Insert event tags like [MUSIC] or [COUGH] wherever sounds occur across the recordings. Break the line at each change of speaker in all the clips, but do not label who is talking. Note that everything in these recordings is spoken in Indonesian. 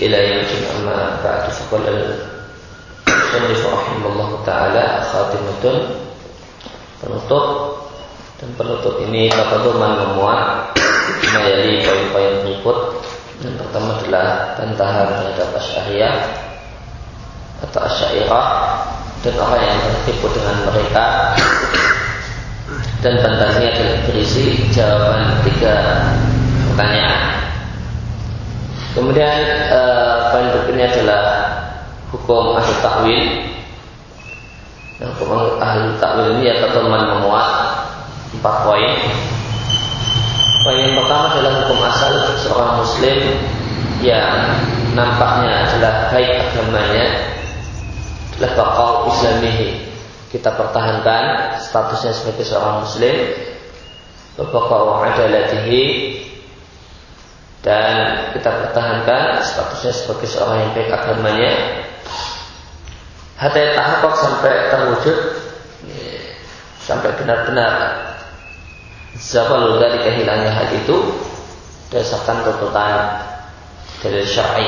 إلى يوم الدين أما بعد فقال المصنف رحمه الله تعالى خاتمة penutup dan penutup ini tapaduman memuat mayali poin-poin berikut yang pertama adalah bantahan terhadap asyariah atau asyairah dan orang yang tertipu dengan mereka dan bantahannya adalah berisi jawaban tiga pertanyaan. Kemudian eh, poin berikutnya adalah hukum ahli takwil. Nah, hukum ahli takwil ini ya teman memuat empat poin. Poin yang pertama adalah hukum asal seorang muslim yang nampaknya adalah baik agamanya adalah bakal islamihi kita pertahankan statusnya sebagai seorang muslim bakal adalatihi dan kita pertahankan statusnya sebagai seorang yang baik agamanya. Hati tahakok sampai terwujud. Sampai benar-benar Zawal dari kehilangnya hal itu Dasarkan tuntutan Dari syar'i.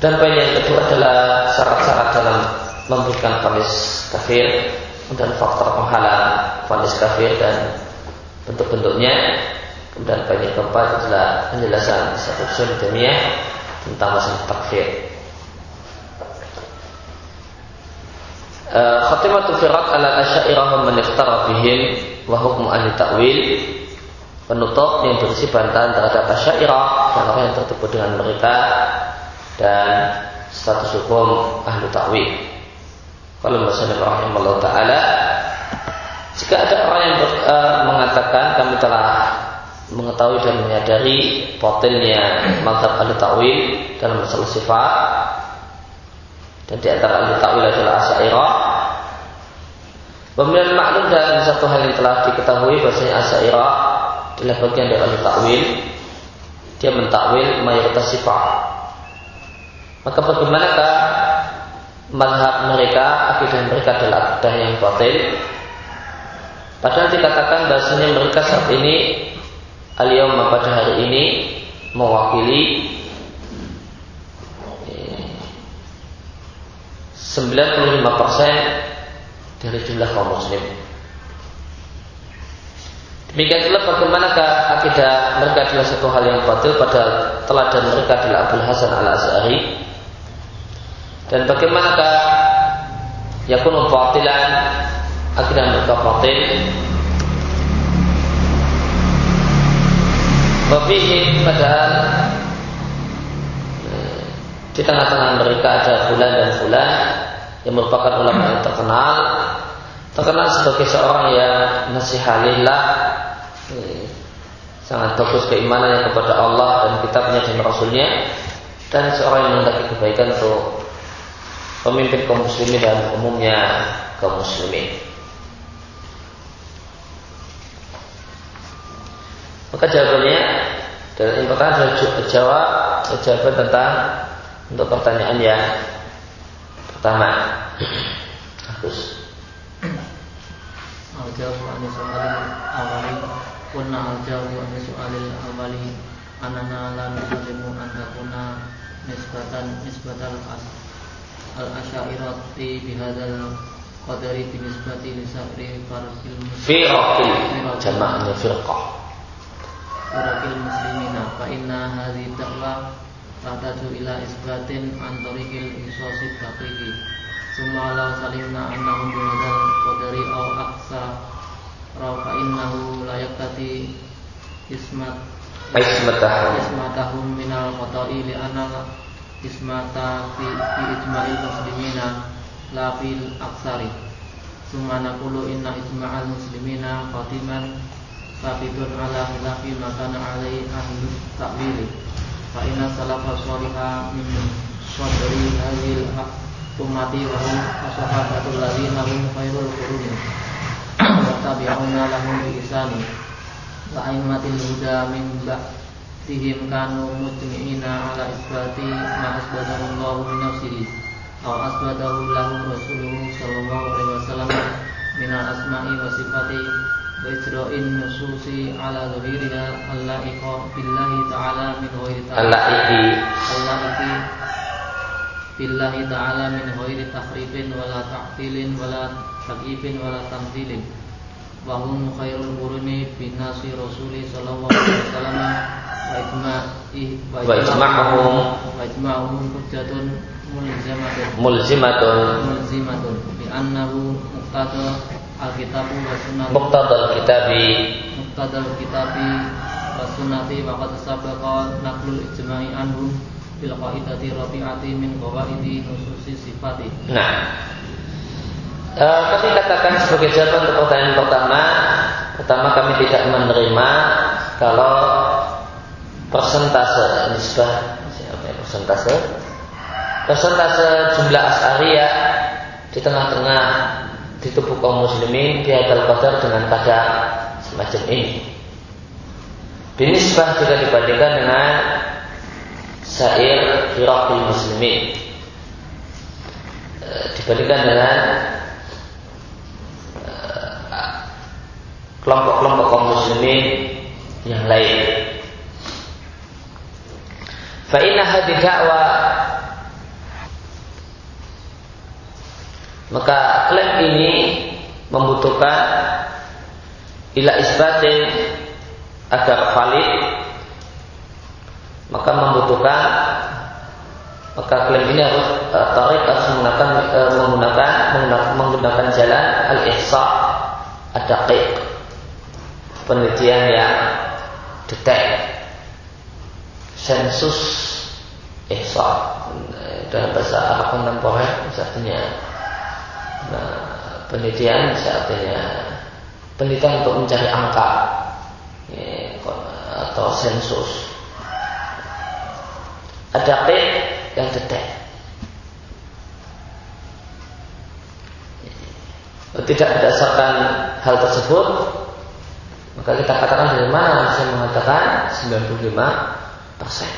Dan poin yang kedua adalah Syarat-syarat dalam Memberikan ponis kafir Dan faktor penghalang ponis kafir dan Bentuk-bentuknya Kemudian yang keempat adalah Penjelasan satu usul Tentang masalah takfir. Eh, khatimatu firat ala asyairah man iftara bihim wa hukmu ahli ta'wil. Penutup yang berisi bantahan terhadap asyairah dan orang yang tertipu dengan mereka dan status hukum ahli ta'wil. Kalau Rasulullah rahimahullah ta'ala jika ada orang yang ber, uh, mengatakan kami telah mengetahui dan menyadari potelnya madhab ahli ta'wil dalam masalah sifat. Dan di antara ahli ta'wil adalah asyairah. Kemudian maklum dan satu hal yang telah diketahui bahwasanya asyairah adalah bagian dari ahli ta'wil. Dia mentakwil mayoritas sifat. Maka bagaimanakah madhab mereka akidah mereka adalah akidah yang batil padahal dikatakan bahwasanya mereka saat ini aliyom pada hari ini mewakili 95% dari jumlah kaum muslim. Demikian pula bagaimanakah akidah mereka adalah satu hal yang batil padahal teladan mereka adalah Abdul Hasan al Azhari dan bagaimanakah yakunu batilan akidah mereka batil Wafihi padahal di tengah-tengah mereka ada bulan dan bulan yang merupakan ulama yang terkenal. Terkenal sebagai seorang yang nasihalillah sangat bagus keimanannya kepada Allah dan kitabnya dan Rasulnya dan seorang yang mendaki kebaikan untuk pemimpin kaum muslimin dan umumnya kaum muslimin maka jawabannya dan yang pertama adalah jawab jawaban tentang untuk pertanyaan yang pertama. Bagus.
Al-jawabu an su'alil awali. Kunna al-jawabu an su'alil awali. Anana la nusallimu an takuna nisbatan nisbatal as al-asyairati bihadal qadari binisbati lisabri farqil
Firqil jama'nya firqah
Firqil muslimina fa inna hadhi da'wa tahtaju ila isbatin antorikil isosid bakrihi Summa la salimna annahum bihadal qadari au aksa Rafa innahu layak tadi ismat
Ismatahum
ismatahum minal qata'i li anna ismata fi, ijma'il muslimina la fil aksari. Summa naqulu inna ijma'al muslimina qatiman Sabitun ala khilafi makana alai ahli ta'wili fa inna salafa sholiha min sadri hadhil ummati wa hum ashabatul ladzina hum khairul quruni. Wa tabi'una lahum bi ihsani. Wa aimmatil huda min ba'dihim kanu mujmi'ina ala isbati ma asbatahu Allah min nafsihi. Aw asbatahu lahu rasuluhu sallallahu alaihi wasallam
wa wa isra'in nususi ala zuhiriha allaiqa billahi ta'ala min ghairi ta'ala
Allaiqi
allaiqi billahi ta'ala min ghairi tahrifin wala ta'tilin wala takyifin wala tamthilin wa hum khairul quruni bin nasi rasuli sallallahu alaihi wasallam wa alkitabu wa sunnah.
Muqtadal kitabi.
Muqtada alkitabi wa sunnati wa qad sabaqa naqlul ijma'i anhum bil qaidati rafi'ati min qawaidi nususi sifati.
Nah, e, kami katakan sebagai jawaban untuk pertanyaan pertama, pertama kami tidak menerima kalau persentase nisbah siapa ya persentase. Persentase jumlah asariyah di tengah-tengah di tubuh kaum muslimin di hadal qadar dengan kadar semacam ini. Binisbah jika dibandingkan dengan syair hiraqil muslimin e, dibandingkan dengan e, kelompok-kelompok kaum muslimin yang lain. Fa inna maka klaim ini membutuhkan ila isbatin agar valid maka membutuhkan maka klaim ini harus uh, tarik harus menggunakan uh, menggunakan menggunakan, menggunakan jalan al ihsa ad-daqiq. Penelitian yang detail. Sensus ihsa. Dalam bahasa Arab kontemporer artinya nah, penelitian artinya penelitian untuk mencari angka ya, atau sensus ada P yang detail. Tidak berdasarkan hal tersebut, maka kita katakan dari mana saya mengatakan 95 persen.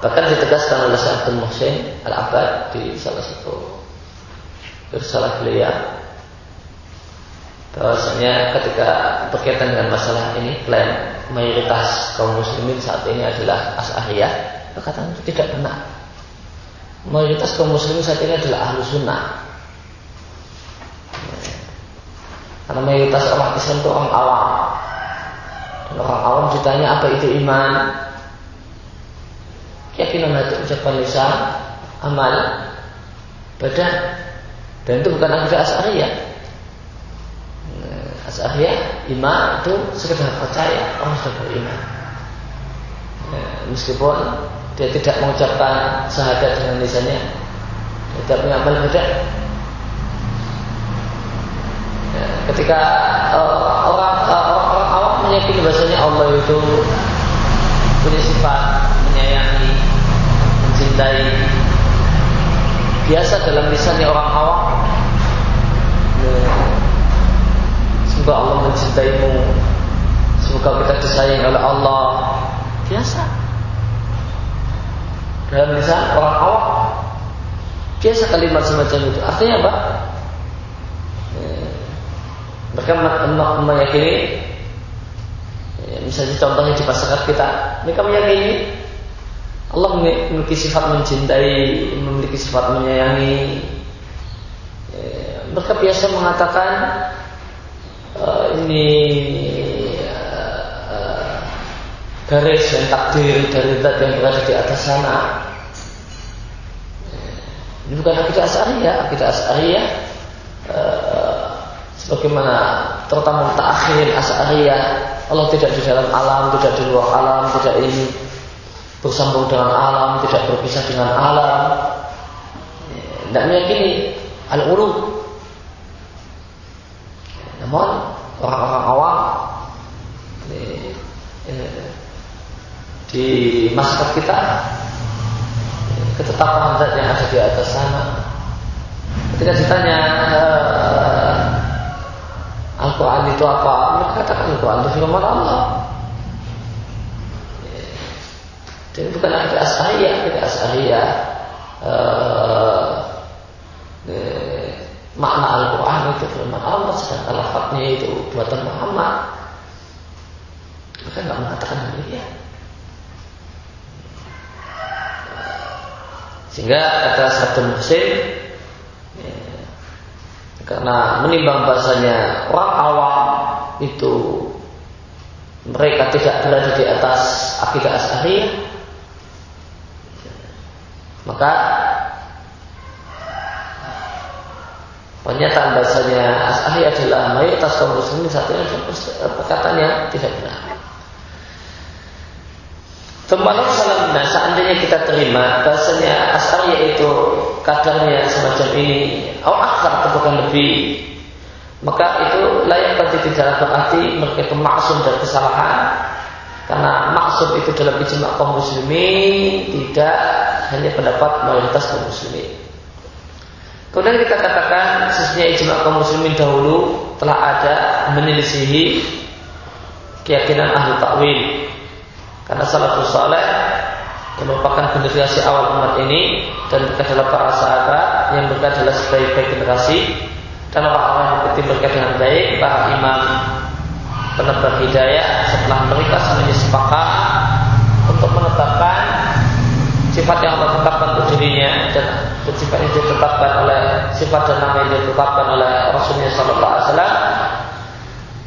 Bahkan ditegaskan oleh Syaikhul Muhsin Al-Abad di salah satu bersalah beliau bahwasanya ketika berkaitan dengan masalah ini klaim mayoritas kaum muslimin saat ini adalah as'ariyah perkataan itu tidak benar. Mayoritas kaum muslimin saat ini adalah ahlu sunnah. Karena mayoritas orang Islam itu orang awam. Dan orang awam ditanya apa itu iman keyakinan hati ucapan lisan amal badan dan itu bukan akidah Asy'ariyah. Asy'ariyah iman itu sekedar percaya orang sudah beriman. Ya, meskipun dia tidak mengucapkan syahadat dengan lisannya, tidak punya amal badan. Ya, ketika uh, orang, uh, orang awam meyakini bahasanya Allah itu punya sifat menyayangi, mencintai, biasa dalam lisannya orang awam. Semoga Allah mencintaimu. Semoga kita disayang oleh Allah. Biasa. Dalam lisan orang awam. Biasa kalimat semacam itu. Artinya apa? Mereka meyakini misalnya contohnya di masyarakat kita. Mereka meyakini Allah memiliki sifat mencintai, memiliki sifat menyayangi. Ya, mereka biasa mengatakan uh, ini uh, garis dan takdir dari zat yang berada di atas sana. Ini bukan akidah as'ariyah, akidah as'ariyah uh, sebagaimana terutama takhir as'ariyah Allah tidak di dalam alam, tidak di luar alam, tidak ini bersambung dengan alam, tidak berpisah dengan alam. Tidak meyakini al-ulu. Namun orang-orang awam di masyarakat kita ketetapan zat yang ada di atas sana ketika ditanya uh, Quran itu apa? Mereka katakan Quran itu firman Allah. Jadi bukan ada asahiyah, tidak asahiyah. Uh, makna Al-Quran itu firman Allah sedangkan lafadznya itu buatan Muhammad mereka nggak mengatakan demikian sehingga kata satu musim ya, karena menimbang bahasanya orang awam itu mereka tidak berada di atas akidah asari maka Pernyataan bahasanya As'ari adalah mayoritas kaum muslimin satunya perkataannya tidak benar. Kemarin salamnya seandainya kita terima bahasanya As'ari yaitu kadarnya semacam ini, atau akar bukan lebih, maka itu layak bagi tidak berarti mereka itu maksum dari kesalahan karena maksud itu dalam ijma kaum muslimin tidak hanya pendapat mayoritas kaum muslimin. Kemudian kita katakan sesungguhnya ijma kaum muslimin dahulu telah ada menyelisihi keyakinan ahli takwil. Karena salafus saleh yang merupakan generasi awal umat ini dan mereka adalah para sahabat yang mereka adalah sebaik-baik generasi dan orang-orang yang mengikuti mereka dengan baik para imam penebar hidayah setelah mereka semuanya sepakat untuk menetapkan sifat yang Allah tetapkan untuk dirinya dan sifat yang ditetapkan oleh sifat dan nama yang ditetapkan oleh Rasulullah Sallallahu Alaihi Wasallam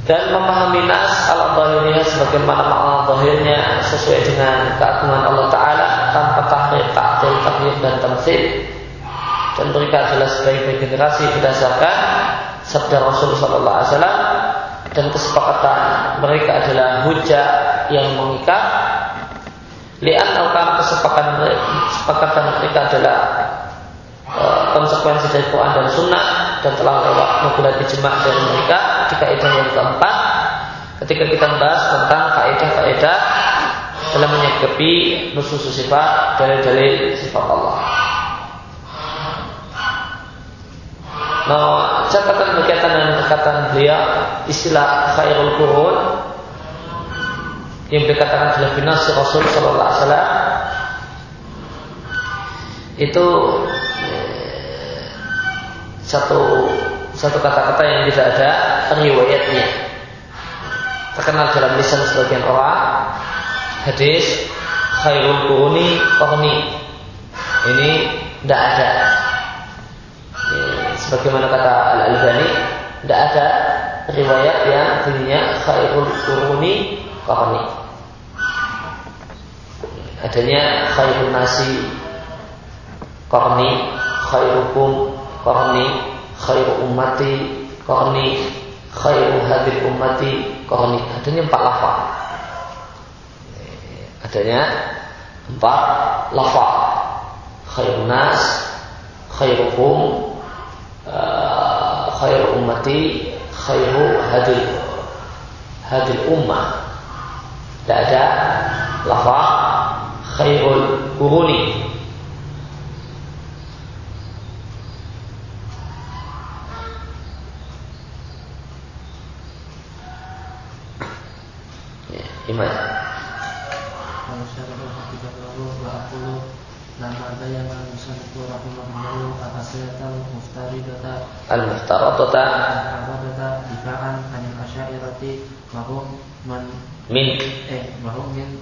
dan memahami nas Allah zahirnya sebagaimana makna zahirnya sesuai dengan keagungan Allah Taala tanpa tahrif, ta'til, tahrif dan tamsil dan mereka adalah sebaik-baik generasi berdasarkan sabda Rasul Sallallahu Alaihi Wasallam dan kesepakatan mereka adalah hujah yang mengikat lian al kesepakatan kesepakatan mereka adalah konsekuensi dari Quran dan Sunnah dan telah lewat membuat ijma dari mereka di kaidah yang keempat ketika kita membahas tentang kaidah-kaidah dalam menyikapi nusus sifat dari dalil sifat Allah. Nah, catatan berkaitan dengan perkataan beliau istilah khairul qurun yang dikatakan dalam binasi Rasul Sallallahu Alaihi Wasallam itu satu satu kata-kata yang tidak ada riwayatnya. Terkenal dalam lisan sebagian orang hadis khairul quruni qarni. Ini tidak ada. Sebagaimana kata Al Albani, tidak ada riwayat yang bunyinya khairul quruni qarni. Adanya khairul nasi qarni khairukum qarni khairu ummati qarni khairu hadil ummati qarni adanya empat lafaz. Adanya empat lafaz. Khairun nas khairukum uh, khairu ummati khairu hadil hadil ummah. Tidak ada lafaz khairul kuruni Iman. Al-Muhtaradata
Al-Muhtaradata Difa'an Anil Asyairati Mahum
Min
Eh Mahum min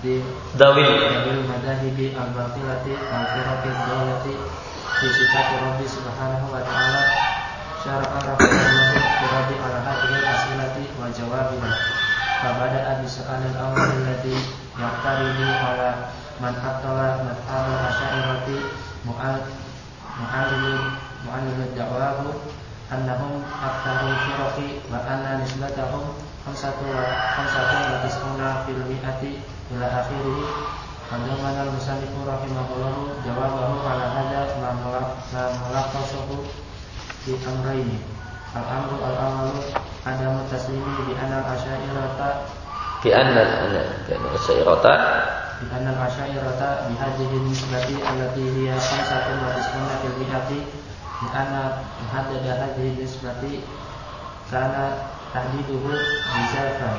di
dawil.
Dawil madahibi al-batilati al-firaqid dawlati fi sifati rabbi subhanahu wa ta'ala syara'a rabbanahu ala hadhihi asilati wa jawabiha fabada'a bisu'al al-awwal alladhi ala man hattala madhhabu asyairati mu'al mu'allim mu'allim annahum aktaru firaqi wa anna nisbatahum khamsatu wa khamsatu wa tis'una fil ila akhirih Hadamana al-musannifu rahimahullahu jawabahu ala hadha ma mulaqasahu bi amrayni al-amru al-amalu adam taslimi di anna
al-asyairata Di anna
al-asyairata Di anna al-asyairata bi hadhihi nisbati allati hiya khamsatun wa tis'una fil bihati bi anna haddada hadhihi nisbati Karena tahdiduhu bi zafan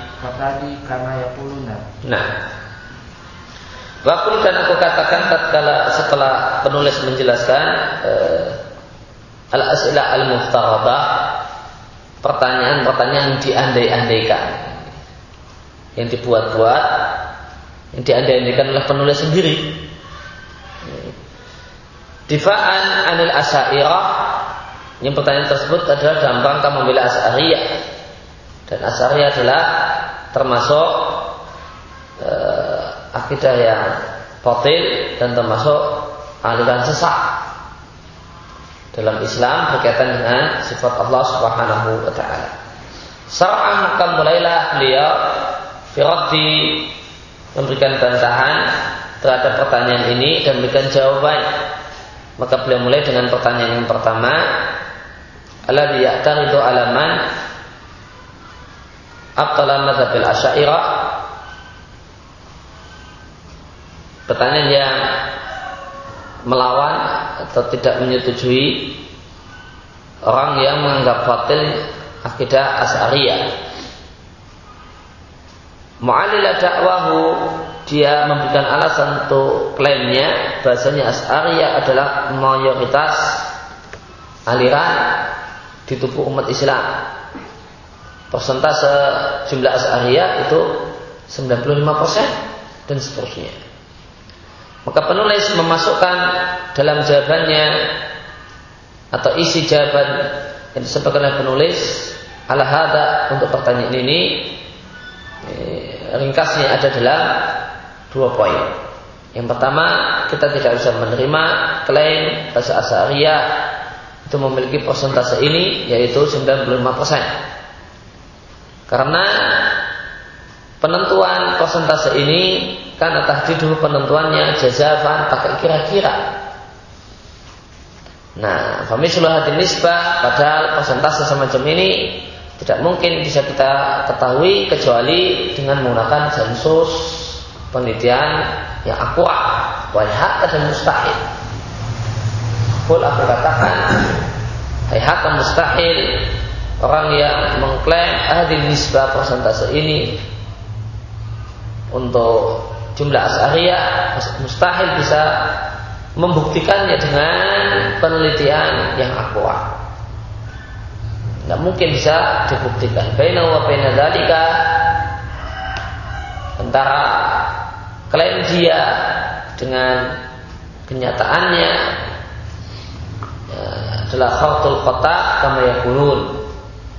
kota di karena ya puluna.
Nah, Wakul dan aku katakan tatkala setelah penulis menjelaskan uh, al-as'ilah al-muftaradah pertanyaan-pertanyaan yang diandai-andaikan. Yang dibuat-buat yang diandai-andaikan oleh penulis sendiri. Difa'an anil asyairah yang pertanyaan tersebut adalah dalam rangka membela as'ariyah dan as'ariyah adalah termasuk uh, akidah yang batil dan termasuk aliran sesat dalam Islam berkaitan dengan sifat Allah Subhanahu wa taala. Sar'an maka mulailah beliau Firati memberikan bantahan terhadap pertanyaan ini dan memberikan jawaban. Maka beliau mulai dengan pertanyaan yang pertama, alladhi ya'taridu alaman abtala madhabil asyairah pertanyaan yang melawan atau tidak menyetujui orang yang menganggap batil akidah as'ariyah Mu'alila dakwahu dia memberikan alasan untuk klaimnya bahasanya As'ariyah adalah mayoritas aliran di tubuh umat Islam. Persentase jumlah As'ariyah itu 95% dan seterusnya. Maka penulis memasukkan dalam jawabannya atau isi jawaban yang disebutkan oleh penulis ala hada untuk pertanyaan ini eh, ringkasnya ada dalam dua poin. Yang pertama, kita tidak bisa menerima klaim bahasa As'ariyah itu memiliki persentase ini yaitu 95%. Karena penentuan persentase ini kan tadi dulu penentuannya jazafan pakai kira-kira. Nah, famislu hadin nisbah padahal persentase semacam ini tidak mungkin bisa kita ketahui kecuali dengan menggunakan sensus penelitian yang akurat, wajah dan mustahil. Kul aku katakan Hai hakam mustahil Orang yang mengklaim Adil nisbah persentase ini Untuk jumlah asariyah Mustahil bisa Membuktikannya dengan Penelitian yang akurat Tidak mungkin bisa dibuktikan Baina wa baina dalika Antara Klaim dia Dengan kenyataannya adalah khartul kota kama yakulun.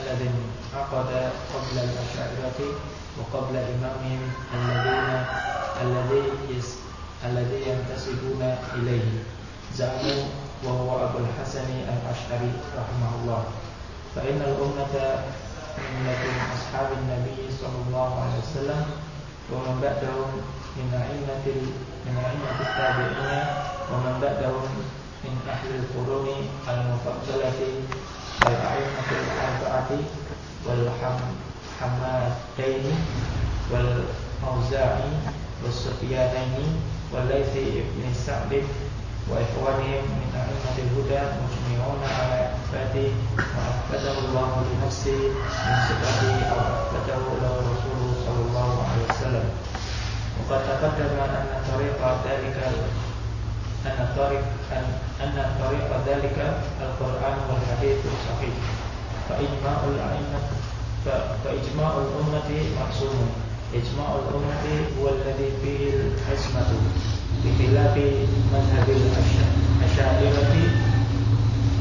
الذي عقد قبل الأشاعرة وقبل إمامهم الذين الذي الذي ينتسبون إليه. زعموا وهو أبو الحسن الأشعري رحمه الله. فإن الأمة أمة أصحاب النبي صلى الله عليه وسلم ومن بعدهم من أئمة من أئمة التابعين ومن بعدهم من أهل القرون المفضلة والأئمة الأربعة والحمادين والأوزاعي والسفيانين والليث بن سعد وإخوانهم من أئمة الهدى مجمعون على إثباته وأثبته الله لنفسه من صفته أو أثبته له رسوله صلى الله عليه وسلم وقد تقدم أن طريق ذلك أن طريق أن أن طريق ذلك القرآن والحديث الصحيح. فإجماع الأئمة
فإجماع الأمة معصوم إجماع الأمة هو الذي فيه الحسمة بخلاف مذهب الأشاعرة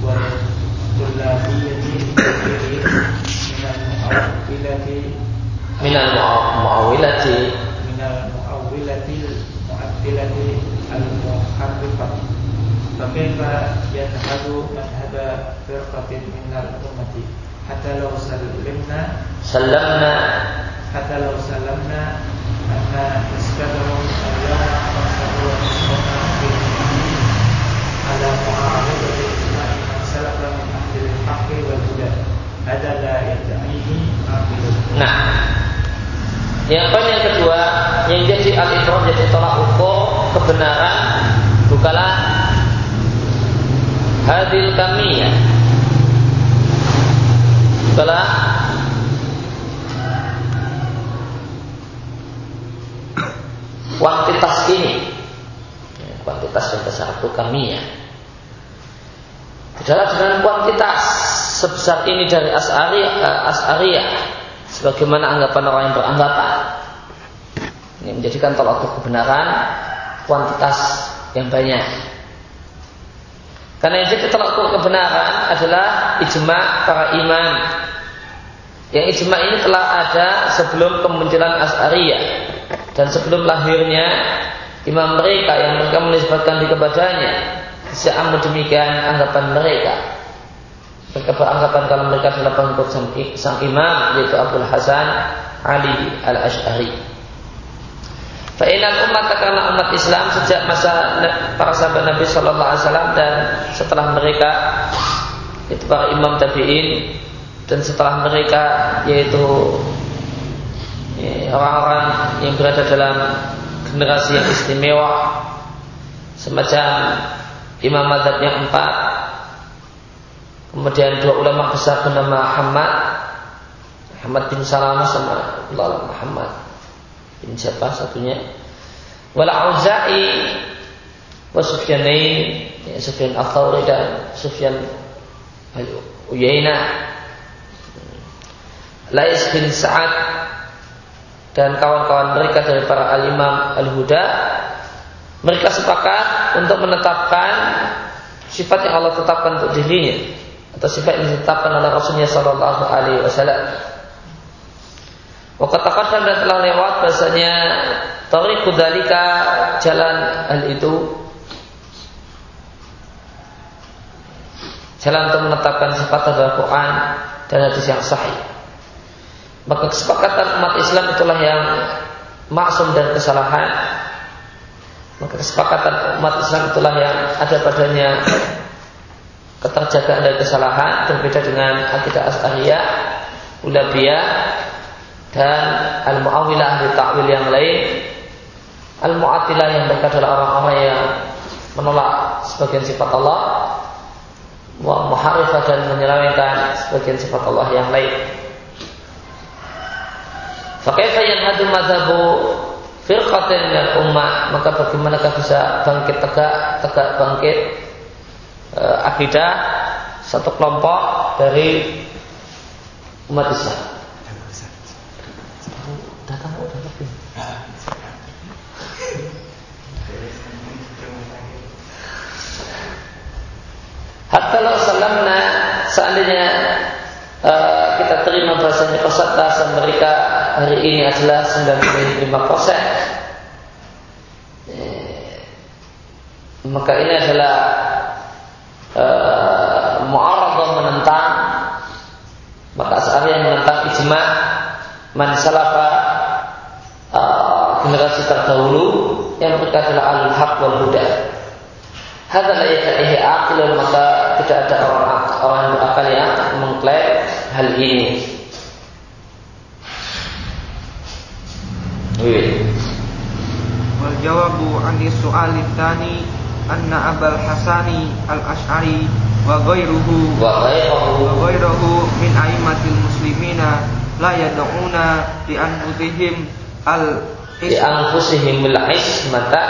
والطلابية
من المعولة
من المعولة المعدلة المحرفة فكيف يذهب مذهب فرقة من الأمة حتى لو سلمنا
سلمنا
حتى لو سلمنا أن نسبتهم اليوم خمسة على معارضة إجماع من سلف من أهل الحق والهدى هذا لا يدعيه عاقل
Nah, yang poin yang kedua yang jadi al jadi tolak ukur kebenaran bukanlah hadil kami ya. Bukanlah kuantitas ini kuantitas yang besar itu kami ya. Adalah dengan kuantitas sebesar ini dari as'ariyah, eh, as'ariyah sebagaimana anggapan orang yang beranggapan ini menjadikan tolak ukur kebenaran kuantitas yang banyak karena yang jadi kebenaran adalah ijma para imam. Yang ijma ini telah ada sebelum kemunculan as'ariyah dan sebelum lahirnya imam mereka yang mereka menisbatkan di kepadanya. Seamu demikian anggapan mereka. Mereka beranggapan kalau mereka adalah pengikut sang, sang imam yaitu Abdul Hasan Ali al Ashari. Fa'inal umat karena umat Islam sejak masa para sahabat Nabi Shallallahu Alaihi Wasallam dan setelah mereka itu para imam tabiin dan setelah mereka yaitu ya, orang-orang yang berada dalam generasi yang istimewa semacam imam madhab yang empat kemudian dua ulama besar bernama Muhammad Muhammad bin Salamah sama Muhammad bin siapa satunya? Wala Auza'i wa Sufyanain. Ya, Sufyan Al-Thawri dan Sufyan Al-Uyainah Lais bin Sa'ad dan kawan-kawan mereka dari para al-imam al-huda. Mereka sepakat untuk menetapkan sifat yang Allah tetapkan untuk dirinya. Atau sifat yang ditetapkan oleh Rasulnya Shallallahu Alaihi Wasallam. Wakatakan dan telah lewat bahasanya Tariq Kudalika jalan hal itu jalan untuk menetapkan sifat adalah Quran dan hadis yang sahih. Maka kesepakatan umat Islam itulah yang maksum dan kesalahan. Maka kesepakatan umat Islam itulah yang ada padanya keterjagaan dari kesalahan berbeda dengan akidah as'ariyah, ulabiyah dan al-mu'awilah di takwil yang lain. Al-mu'atilah yang mereka adalah orang-orang yang menolak sebagian sifat Allah, muharifah dan menyelewengkan sebagian sifat Allah yang lain. Fakaifa hadu madhabu firqatin minal ummah maka bagaimanakah bisa bangkit tegak tegak bangkit e, akidah satu kelompok dari umat Islam Hatta lo salamna seandainya uh, kita terima bahasanya persentase mereka hari ini adalah 95 persen. Eh, maka ini adalah uh, mu'aradah menentang maka saat yang menentang ijma man salafa uh, generasi terdahulu yang mereka adalah alul haq wal huda. Hadza la yata'ihi aqilun maka tidak ada orang orang yang berakal yang mengklaim hal ini.
Wal jawabu an su'al tsani anna Abul Hasani al-Asy'ari wa ghairuhu
wa ghairuhu
wa ghairuhu min a'immatil muslimina la yad'una li anfusihim al
li anfusihimul ismata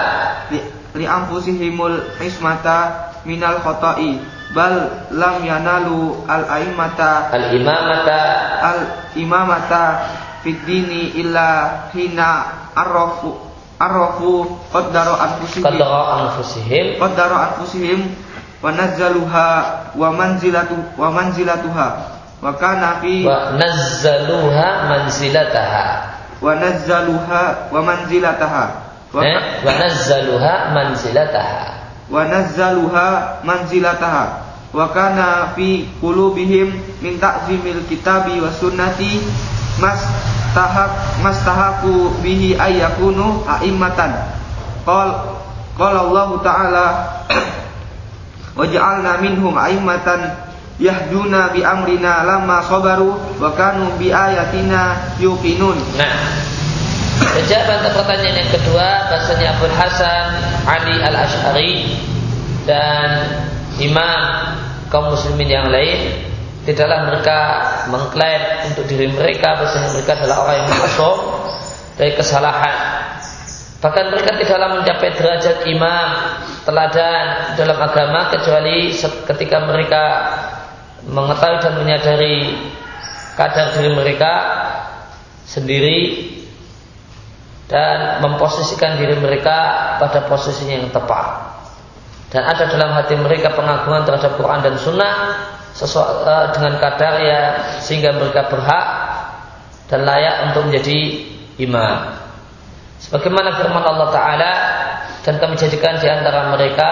li, li anfusihimul ismata minal khata'i bal lam yanalu al aimata
al imamata.
Al imamata fid dini illa hina arrafu arrafu qaddara anfusihim.
Qaddara anfusihim.
Qaddara anfusihim. Wa nazzaluha wa manzilatu wa manzilatuha. Wa kana fi
wa nazzaluha manzilataha.
Wa nazzaluha wa manzilataha wa,
eh? wa nazzaluha manzilataha.
Wa nazzaluha manzilataha. Wa kana fi qulubihim min ta'zimil kitabi wa sunnati mas tahak mas tahaku bihi ayyakunu a'immatan. Qal qala Allah taala [CLEARS THROAT] waj'alna minhum a'immatan yahduna bi amrina lamma sabaru wa kanu bi ayatina yuqinun.
Nah Jawaban untuk pertanyaan yang kedua bahasanya Abu Hasan Ali Al Ashari dan imam kaum muslimin yang lain tidaklah mereka mengklaim untuk diri mereka bahwasanya mereka adalah orang yang masuk dari kesalahan. Bahkan mereka tidaklah mencapai derajat imam teladan dalam agama kecuali ketika mereka mengetahui dan menyadari kadar diri mereka sendiri dan memposisikan diri mereka pada posisinya yang tepat. Dan ada dalam hati mereka pengagungan terhadap Quran dan Sunnah sesuatu uh, dengan kadar ya sehingga mereka berhak dan layak untuk menjadi imam. Sebagaimana firman Allah Taala dan kami jadikan di antara mereka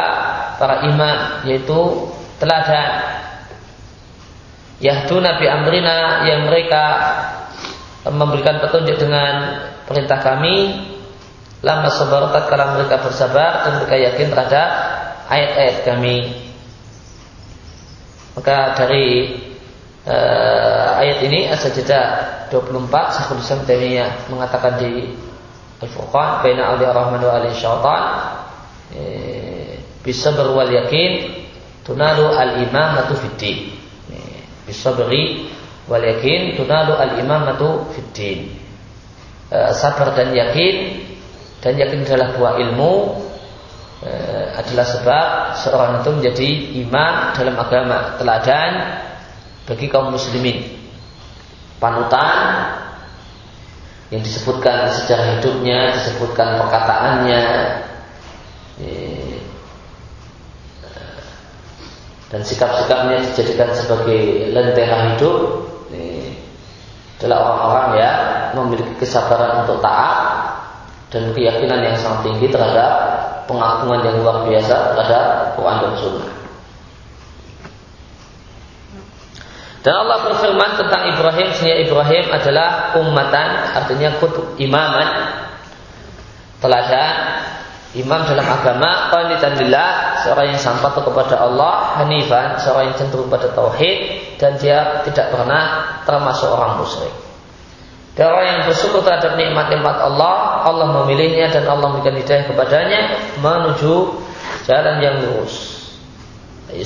para imam yaitu teladan. Yaitu Nabi amrina yang mereka memberikan petunjuk dengan perintah kami. Lama sabar tatkala mereka bersabar dan mereka yakin terhadap ayat-ayat kami. Maka dari uh, ayat ini As-Sajdah 24 Syekhul Islam mengatakan di Al-Furqan baina awliya rahman wa ahli syaitan. Eh, bisa berwal yakin tunalu al-imamatu fiddin eh, bisa beri wal yakin tunalu al-imamatu fiddin eh, sabar dan yakin. Dan yakin adalah buah ilmu. Eh, adalah sebab seorang itu menjadi imam dalam agama. Teladan bagi kaum muslimin. Panutan yang disebutkan sejarah hidupnya disebutkan perkataannya. Eh, dan sikap-sikapnya dijadikan sebagai lentera hidup adalah orang-orang yang memiliki kesabaran untuk taat dan keyakinan yang sangat tinggi terhadap pengagungan yang luar biasa terhadap Quran dan Sunnah. Dan Allah berfirman tentang Ibrahim, sehingga Ibrahim adalah ummatan, artinya kutub imaman, teladan, imam dalam agama, qanitan lillah, seorang yang sampai kepada Allah, hanifan, seorang yang cenderung pada tauhid, dan dia tidak pernah termasuk orang musyrik. Dan orang yang bersyukur terhadap nikmat-nikmat Allah, Allah memilihnya dan Allah memberikan hidayah kepadanya menuju jalan yang lurus.
Ilaihi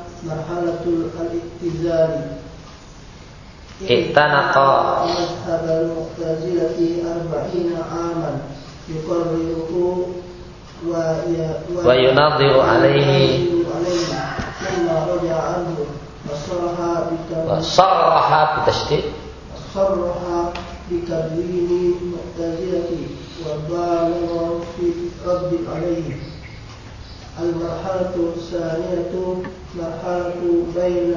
الاتزال
اعتنق
مذهب المعتزلة أربعين عاما يقرره
وينظر عليه
ثم رجع عنه
وصرح بتشديد
صرح بتدوين المعتزلة وبالغ في رد عليه المرحلة الثانية مرحلة بين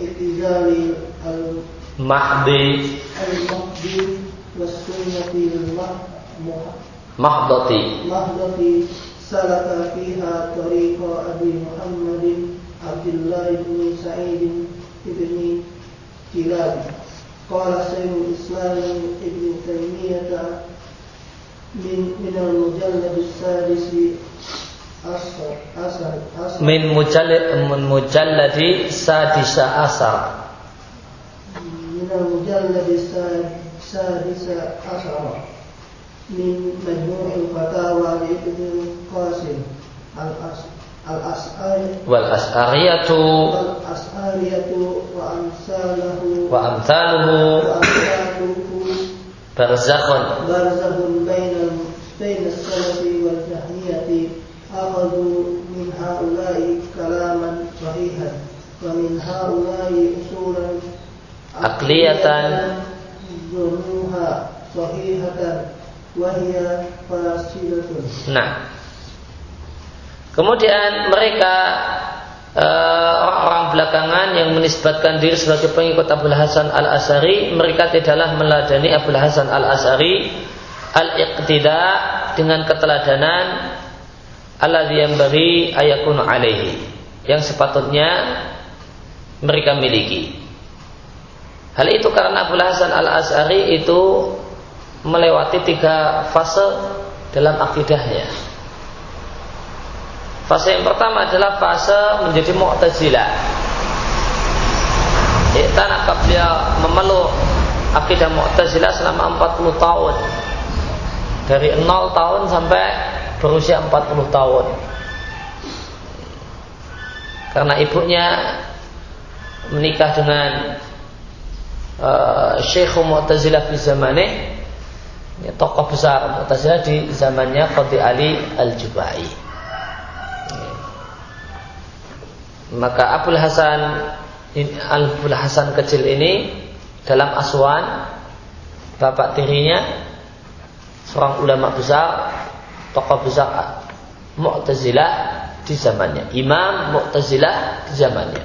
itizali
al
mahdi al
mahdi
was sunnati mahdati. Mahdati salaka fiha tariqa abi muhammadin abdullah ibn sa'id ibn kilab. Qala sayyidul islam ibn taymiyah min min al mujallad as-sadis
min mujallad min mujalladi sadisa asar.
Min mujalladi sadisa asar. Min majmu'il fatawa li ibnu qasim. Al asr al asari.
Wal asariyatu.
Wal asariyatu
wa amsaluhu.
Wa amsaluhu. Barzakhun. Barzakhun bainal bainas salafi wal jahmiyati. Akhadhu ومن هؤلاء أصولا
عقلية
ظنوها صحيحة وهي فاسدة
Nah, kemudian mereka eh, orang-orang belakangan yang menisbatkan diri sebagai pengikut Abu Hasan Al Asari, mereka tidaklah meladani Abu Hasan Al Asari al-iqtida dengan keteladanan alladzi yang beri ayakun alaihi yang sepatutnya mereka miliki. Hal itu karena Abu Hasan Al Asari itu melewati tiga fase dalam akidahnya. Fase yang pertama adalah fase menjadi Mu'tazilah. Tanah beliau memeluk akidah Mu'tazilah selama 40 tahun. Dari 0 tahun sampai berusia 40 tahun. Karena ibunya menikah dengan uh, Syekh Mu'tazilah zamannya ya, tokoh besar Mu'tazilah di zamannya Qadi Ali Al-Jubai. Ya. Maka Abdul Hasan Abdul Hasan kecil ini dalam Aswan bapak tirinya seorang ulama besar tokoh besar Mu'tazilah di zamannya Imam Mu'tazilah di zamannya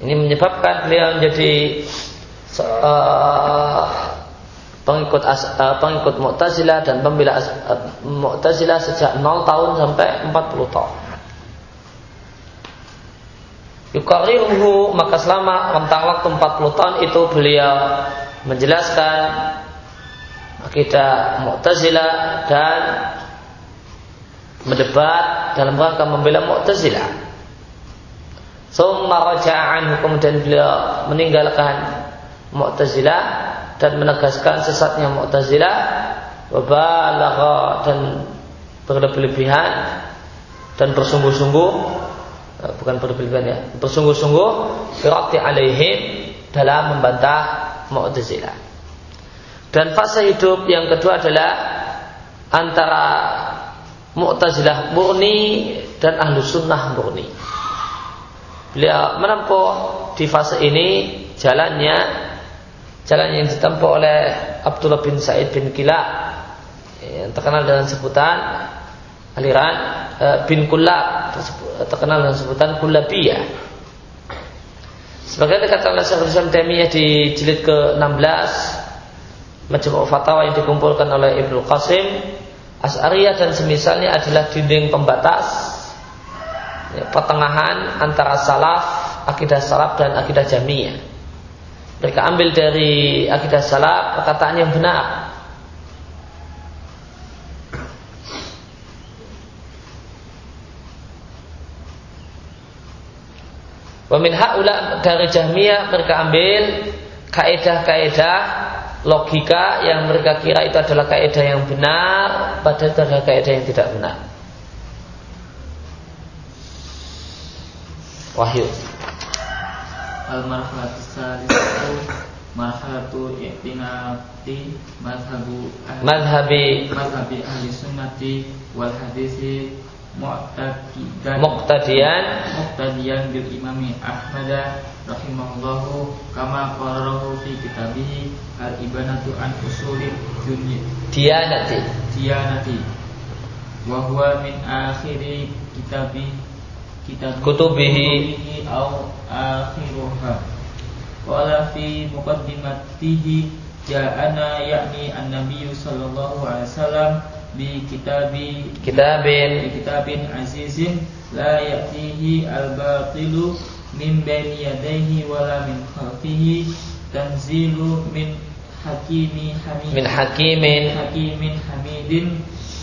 Ini menyebabkan beliau menjadi uh, pengikut as, uh, pengikut Mu'tazilah dan pembela uh, Mu'tazilah sejak 0 tahun sampai 40 tahun. Yukariruhu maka selama rentang waktu 40 tahun itu beliau menjelaskan akidah Mu'tazilah dan mendebat dalam rangka membela Mu'tazilah. Summa raja'an kemudian beliau meninggalkan Mu'tazilah dan menegaskan sesatnya Mu'tazilah wabalagha dan berlebihan dan bersungguh-sungguh bukan berlebihan ya bersungguh-sungguh firati alaihim dalam membantah Mu'tazilah dan fase hidup yang kedua adalah antara Mu'tazilah murni dan ahlu sunnah murni beliau menempuh di fase ini jalannya jalan yang ditempuh oleh Abdullah bin Said bin Kila yang terkenal dengan sebutan aliran e, bin Kullab terkenal dengan sebutan Kullabiyah. Sebagai dikatakan oleh Syekhul di jilid ke-16 Majmu' Fatwa yang dikumpulkan oleh Ibnu Qasim As'ariyah dan semisalnya adalah dinding pembatas ya, pertengahan antara salaf, akidah salaf dan akidah jamiyah. Mereka ambil dari akidah salaf perkataan yang benar. Wamin haula dari jahmiyah mereka ambil kaidah-kaidah logika yang mereka kira itu adalah kaidah yang benar, padahal itu adalah kaidah yang tidak benar. Wahyu.
Al-marhalatu salisatu marhalatu i'tinati madhabu
Madhabi.
Madhabi ahli sunnati wal hadisi
Muqtadiyan
muqtadiyan bil imami Ahmad rahimahullahu kama qararahu fi kitabihi al ibanatu an usulid dunya
Diyanati
diyanati wa huwa min akhiri kitabi kitab
Kutubihi.
au akhiruha. Qala fi muqaddimatihi ja'ana yakni an-nabiy sallallahu alaihi wasallam bi kitabi
Kitabin.
bi kitabin azizin la ya'tihi al-batilu
min baini yadayhi wala min khalfihi tanzilu min hakimi hamid
min hakimin.
Hakimin hamidin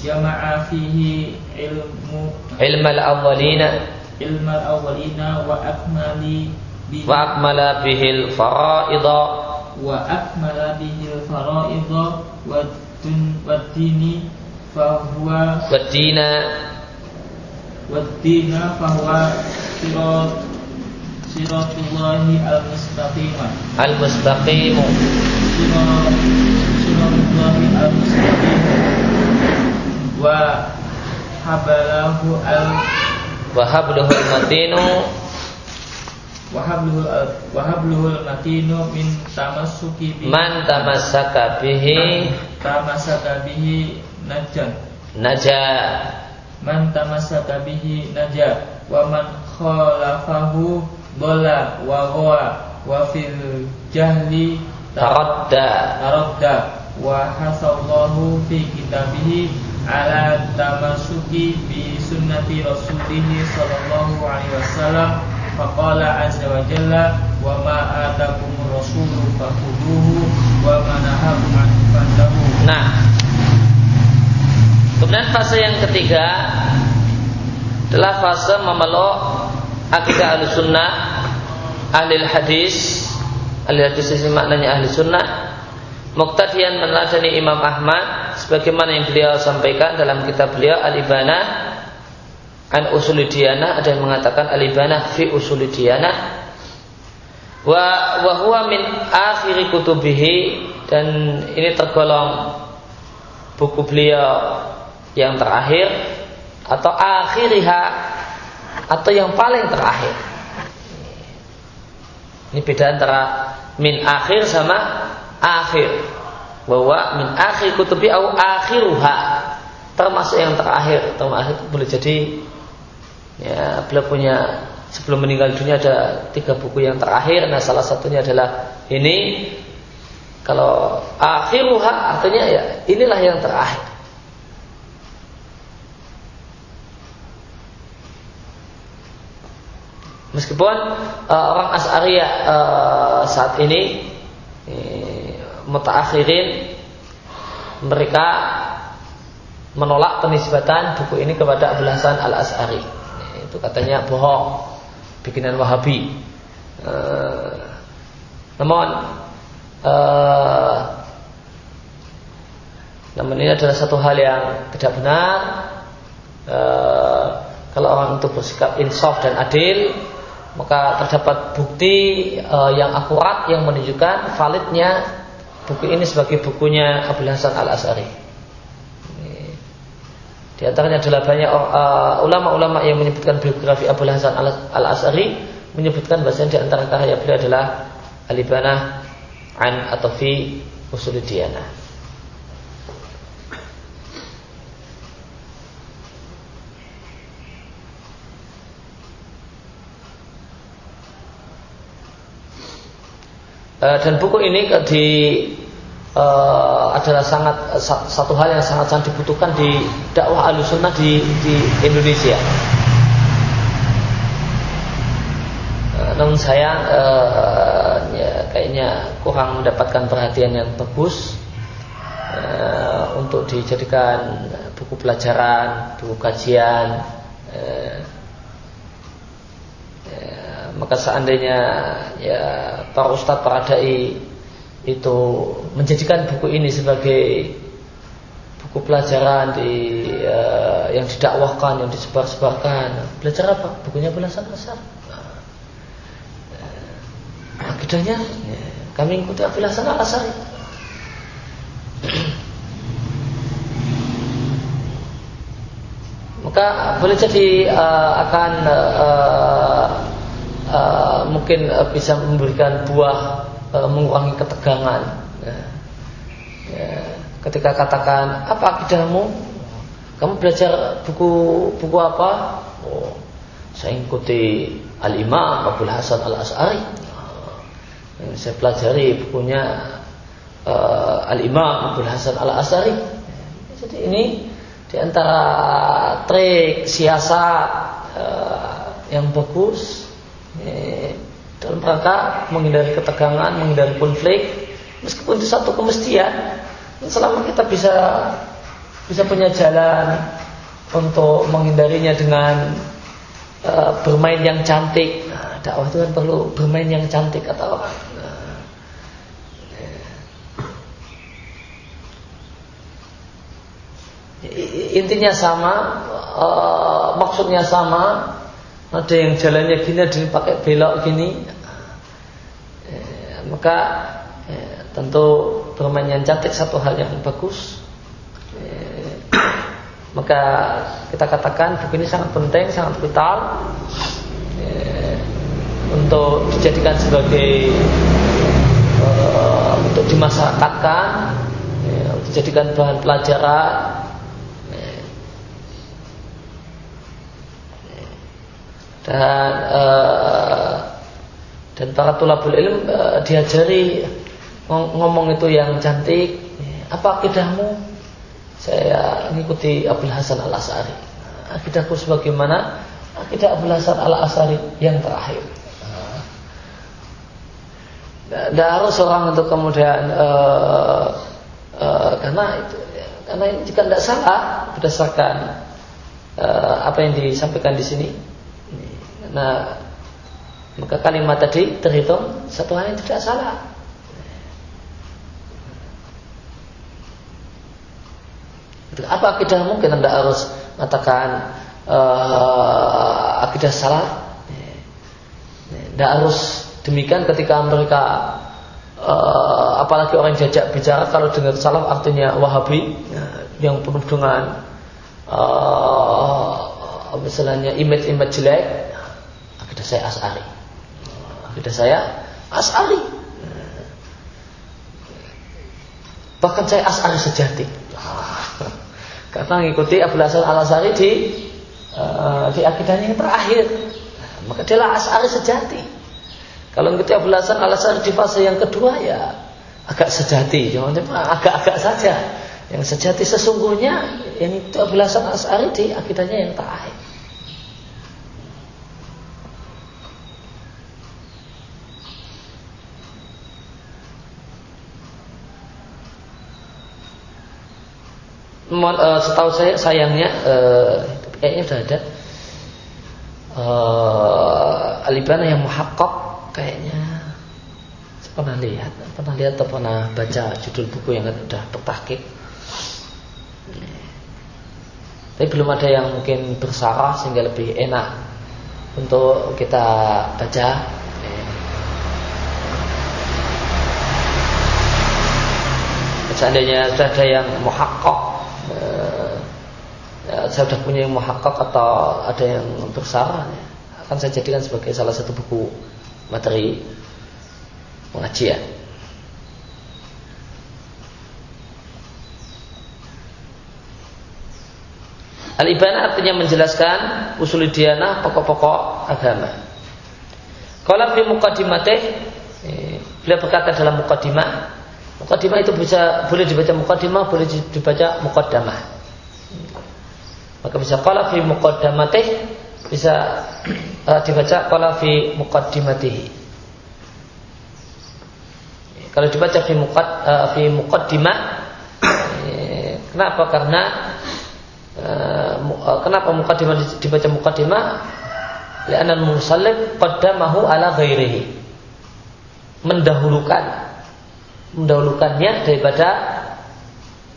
jama'a fihi ilmu
ilmal awwalina
ilmal awwalina wa akmali bihi
wa akmala bihil faraida
wa akmala bihi al-fara'idha wa dun wa dini fa huwa
wa dina
wa dina fa huwa sirat siratullahi al-mustaqimah
al mustaqimu
sirat siratullahi al-mustaqimah wa habalahu al
wa habluhul matinu
wahabluhul wahabluhul matinu min tamassuki bi
man tamassaka bihi.
Tamasaka bihi najan
naja
man tamasaka bihi naja wa man khalafahu bola wa ghawa wa fil jahli
taradda.
taradda. Wa hasallahu fi kitabihi ala tamassuki bi sunnati rasulih sallallahu alaihi wasallam. Faqala azza wa jalla wa ma atakumur rasulu fakhuduhu wa ma nahakum anhu
Nah, kemudian fase yang ketiga adalah fase memeluk akidah ahli sunnah, ahli hadis, ahli hadis ini maknanya ahli sunnah, muktadian meneladani Imam Ahmad, sebagaimana yang beliau sampaikan dalam kitab beliau Al-Ibanah an usulidiyana ada yang mengatakan Al-Ibanah fi usulidiyana wa wa huwa min akhiri kutubihi dan ini tergolong buku beliau yang terakhir atau akhiriha atau yang paling terakhir. Ini beda antara min akhir sama akhir. Bahwa min akhir kutubi au akhiruha. Termasuk yang terakhir. Termasuk boleh jadi ya beliau punya sebelum meninggal dunia ada tiga buku yang terakhir. Nah salah satunya adalah ini. Kalau akhiruha artinya ya inilah yang terakhir. Meskipun uh, orang As'ariyah uh, saat ini eh, mutaakhirin mereka menolak penisbatan buku ini kepada Abdul Hasan Al As'ari itu katanya bohong bikinan Wahabi. Uh, namun uh, namun ini adalah satu hal yang tidak benar. Uh, kalau orang itu bersikap insaf dan adil maka terdapat bukti uh, yang akurat yang menunjukkan validnya buku ini sebagai bukunya Abdul Hasan Al As'ari. Di antaranya adalah banyak ulama-ulama uh, yang menyebutkan biografi Abdul Hasan Al As'ari menyebutkan bahasa di antara karya beliau adalah Alibanah an atau fi Usuludiana. Dan buku ini di uh, adalah sangat satu hal yang sangat sangat dibutuhkan di dakwah alusunnah di, di Indonesia. Uh, namun sayang uh, ya, kayaknya kurang mendapatkan perhatian yang bagus uh, untuk dijadikan buku pelajaran, buku kajian. Uh, maka seandainya ya para ustadz para dai itu menjadikan buku ini sebagai buku pelajaran di uh, yang didakwahkan yang disebar-sebarkan. Belajar apa? Bukunya belasan besar. Uh, akidahnya ya, kami ikuti belasan al maka boleh jadi uh, akan uh, uh, mungkin uh, bisa memberikan buah uh, mengurangi ketegangan. Ya. Ya. Ketika katakan apa akidahmu, kamu belajar buku buku apa? Oh, saya ikuti Al Imam Abdul Hasan Al As'ari. Oh, saya pelajari bukunya uh, Al Imam Abdul Hasan Al As'ari. Jadi ini di antara trik siasat uh, yang bagus eh, dalam rangka menghindari ketegangan, menghindari konflik, meskipun itu satu kemestian, selama kita bisa bisa punya jalan untuk menghindarinya dengan uh, bermain yang cantik. Nah, dakwah itu kan perlu bermain yang cantik atau? Nah, intinya sama, uh, maksudnya sama. Ada yang jalannya gini, ada yang pakai belok gini. Eh, maka eh, tentu bermain yang cantik satu hal yang bagus. Eh, maka kita katakan buku ini sangat penting, sangat vital eh, untuk dijadikan sebagai uh, untuk dimasyarakatkan, eh, dijadikan bahan pelajaran dan uh, dan para tulabul ilm uh, diajari ngomong itu yang cantik. Apa akidahmu? Saya mengikuti Abdul Hasan Al Asari akidahku sebagaimana akidah Abdul Hasan Al Asari yang terakhir. Tidak harus orang untuk kemudian uh, uh, karena itu karena jika tidak salah berdasarkan uh, apa yang disampaikan di sini Nah, maka kalimat tadi terhitung satu hal yang tidak salah. Apa akidah mungkin anda harus mengatakan uh, akidah salah? Tidak harus demikian ketika mereka uh, apalagi orang jajak bicara kalau dengar salah artinya wahabi yang penuh dengan uh, misalnya image-image jelek saya As'ari. Akidah saya As'ari. Bahkan saya As'ari sejati. [LAUGHS] Karena mengikuti Abu Hasan Al As'ari di uh, di akidahnya yang terakhir. Maka dialah As'ari sejati. Kalau mengikuti Abu Hasan Al As'ari di fase yang kedua ya agak sejati, jangan agak-agak saja. Yang sejati sesungguhnya yang itu Abu Hasan Al As'ari di akidahnya yang terakhir. Setahu saya sayangnya uh, kayaknya sudah ada. Uh, Alibana yang muhakkak kayaknya. Saya pernah lihat pernah lihat atau pernah baca judul buku yang sudah tertahkik tapi belum ada yang mungkin bersarah sehingga lebih enak untuk kita baca. Seandainya sudah ada yang muhakkak ya, saya sudah punya yang muhakkak atau ada yang bersara ya, akan saya jadikan sebagai salah satu buku materi pengajian. Al-Ibana artinya menjelaskan usul dianah pokok-pokok agama. Kalau fi muqaddimatih eh, beliau berkata dalam muqaddimah, muqaddimah itu bisa boleh dibaca muqaddimah, boleh dibaca muqaddamah. Maka bisa qala fi muqaddamatih bisa uh, dibaca qala fi muqaddimatihi. Kalau dibaca fi muqad uh, fi muqaddimah eh, kenapa? Karena uh, kenapa muqaddimah dibaca muqaddimah? Li'anna al-musallif qaddamahu ala ghairihi. Mendahulukan mendahulukannya daripada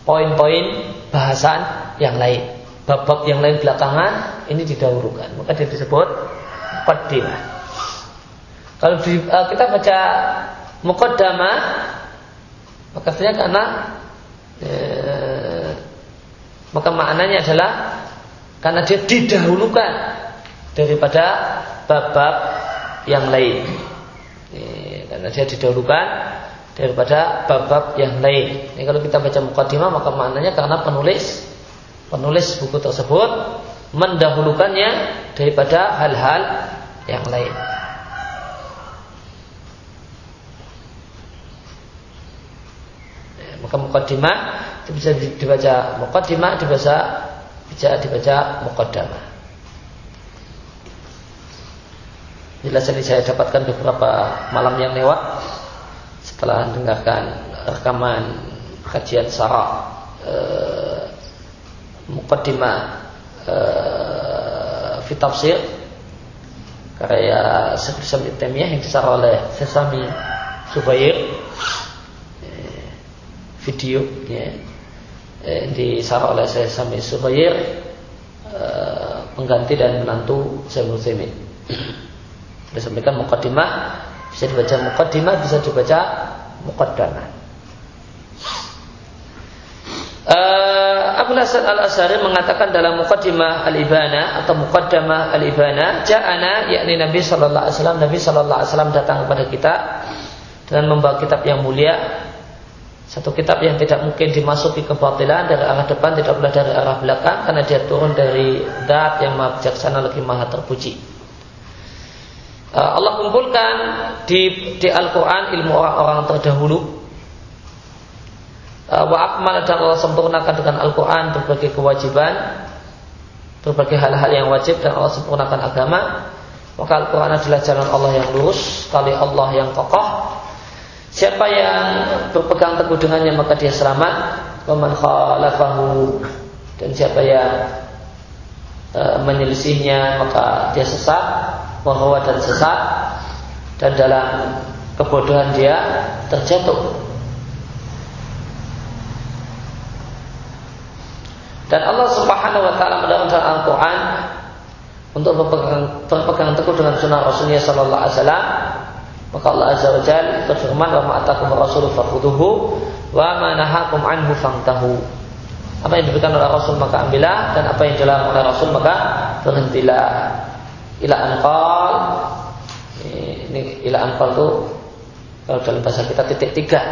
poin-poin bahasan yang lain bab-bab yang lain belakangan ini didahulukan. Maka dia disebut muqaddimah kalau di, uh, kita baca muqaddamah maka artinya karena eh, maka maknanya adalah karena dia didahulukan daripada bab-bab yang lain. Eh, karena dia didahulukan daripada bab-bab yang lain. Ini kalau kita baca muqaddimah maka maknanya karena penulis penulis buku tersebut mendahulukannya daripada hal-hal yang lain. Maka mukaddimah itu bisa dibaca mukaddimah dibaca bisa dibaca mukaddamah. Jelas ini saya dapatkan beberapa malam yang lewat setelah mendengarkan rekaman kajian sarah eh, mukaddimah eh, fitafsir karya Syekh Islam Taimiyah yang disarah oleh Sesami Subair eh, video ya, eh, disarah oleh Sesami Subair eh, pengganti dan menantu Syekh Muslimin disampaikan mukaddimah bisa dibaca mukaddimah bisa dibaca mukaddamah Uh, Abu Hasan Al Asari mengatakan dalam mukaddimah Al Ibana atau mukaddamah Al Ibana, ja'ana yakni Nabi Shallallahu Alaihi Wasallam, Nabi Shallallahu Alaihi Wasallam datang kepada kita dengan membawa kitab yang mulia, satu kitab yang tidak mungkin dimasuki kebatilan dari arah depan, tidak pula dari arah belakang, karena dia turun dari Dat yang maha bijaksana lagi maha terpuji. Eh, Allah kumpulkan di, di Al-Quran ilmu orang-orang terdahulu eh, wa akmal dan Allah sempurnakan dengan Al-Quran berbagai kewajiban berbagai hal-hal yang wajib dan Allah sempurnakan agama. Maka Al-Quran adalah jalan Allah yang lurus tali Allah yang kokoh. Siapa yang berpegang teguh dengannya maka dia selamat. Waman khalafahu dan siapa yang e, menyelisihnya maka dia sesat. Bahwa dan sesat. Dan dalam kebodohan dia terjatuh. Dan Allah Subhanahu wa taala menurunkan Al-Qur'an untuk berpegang, berpegang teguh dengan sunnah Rasulnya sallallahu alaihi wasallam. Maka Allah Azza wa Jalla berfirman, "Wa ma atakum rasul fakhuduhu wa ma nahakum anhu fangtahu." Apa yang diberikan oleh Rasul maka ambillah dan apa yang dilarang oleh Rasul maka berhentilah ila anqal ini ila anqal itu kalau dalam bahasa kita titik tiga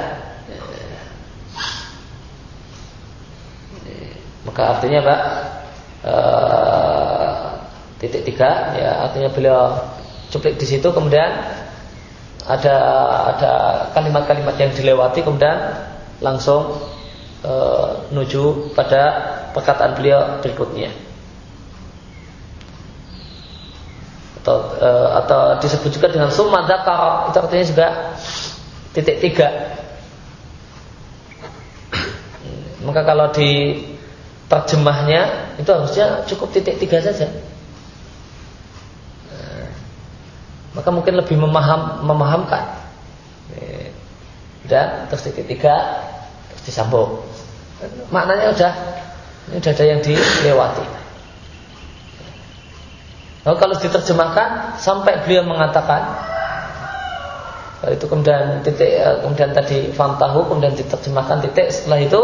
maka artinya pak e, titik tiga ya artinya beliau cuplik di situ kemudian ada ada kalimat-kalimat yang dilewati kemudian langsung e, menuju pada perkataan beliau berikutnya. Atau e, atau disebut juga dengan summa dzakar itu artinya juga titik tiga. Maka kalau di terjemahnya itu harusnya cukup titik tiga saja. Nah, maka mungkin lebih memaham memahamkan. Dan terus titik tiga terus disambung. Maknanya udah ini udah ada yang dilewati. Lalu kalau diterjemahkan sampai beliau mengatakan itu kemudian titik eh, kemudian tadi fantahu kemudian diterjemahkan titik setelah itu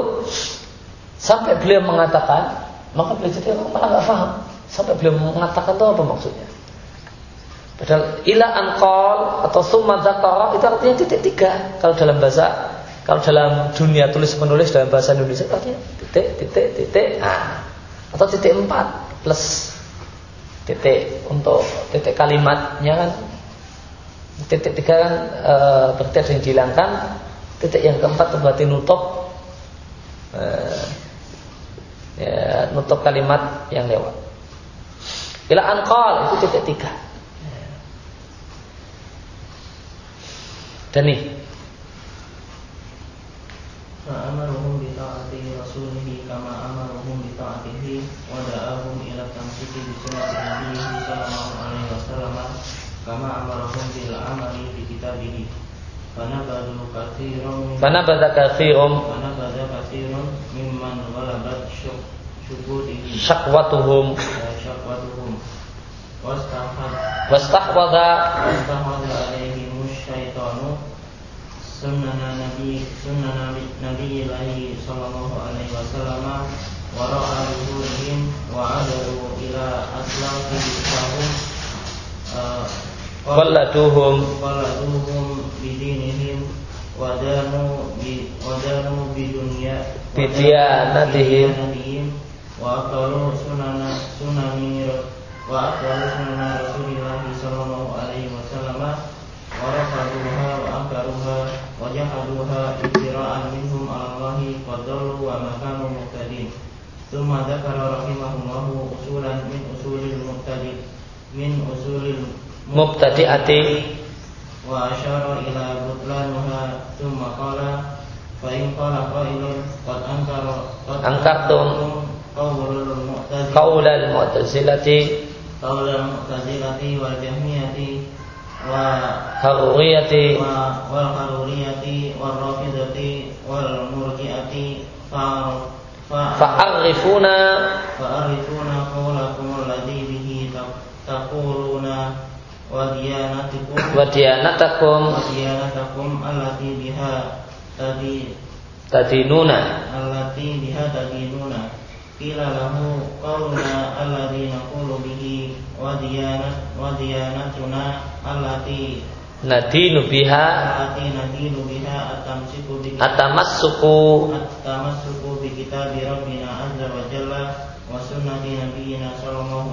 sampai beliau mengatakan maka beliau jadi malah nggak paham. Sampai beliau mengatakan itu apa maksudnya? Padahal ila anqal atau summa dzakara itu artinya titik tiga. Kalau dalam bahasa kalau dalam dunia tulis menulis dalam bahasa Indonesia artinya titik titik titik. Nah, atau titik empat plus titik untuk titik kalimatnya kan. Titik tiga kan e, berarti yang dihilangkan. Titik yang keempat berarti nutup. E, ya, nutup kalimat yang lewat. Bila anqal itu titik tiga. Dan nih.
Fa'amaruhum bi ta'atihi rasulihi kama amaruhum bi ta'atihi wa da'ahum ila tamsiki bi sunnati nabihi sallallahu alaihi wasallam kama amaruhum bil
amali bi
kitabihi. Fanabadu katsirum Fanabada katsirum
Fanabada
katsirun mimman
ghalabat
syuhudihim syakwatuhum eh, syakwatuhum wastahwada wastahwada wastahwada alaihim syaitanu. Sunnana nabi sunnana nabi ilahi sallallahu alaihi wasallam
wa
ra'ayuhum wa adalu ila aslafi sahum. Eh, qalladuhum qalladuhum bidinihim ودانوا ودانوا بدنيا
بديانتهم
وأكلوا سنن سنن وأكلوا سنن رسول الله صلى الله عليه وسلم ورفضوها وأنكروها وجحدوها ابتراء منهم على الله فضلوا وما كانوا مهتدين ثم ذكر رحمه الله أصولا من أصول المهتدين من أصول
mubtadi'ati
وأشار إلى بطلانها ثم قال فإن قال قائل قد أنكر قد
أنكرتم
قول المعتزلة.
qaul al-mu'tazilati
قول المعتزلة والجهمية و
haruriyati
والحرورية والرافضة والمرجئة. فع- فع-
fa'arifuna
فأعرفون قولكم الذي به تقولون. وديانتكم
wa diyanatakum
وديانتكم التي بها تدي
tadinuna
التي بها تدينون قيل له قولنا الذي نقول به وديانة وديانتنا التي
nadinu biha
التي ندين بها التمسك بكتاب
atamassuku
التمسك بكتاب ربنا عز وجل وسنة نبينا صلى الله عليه وسلم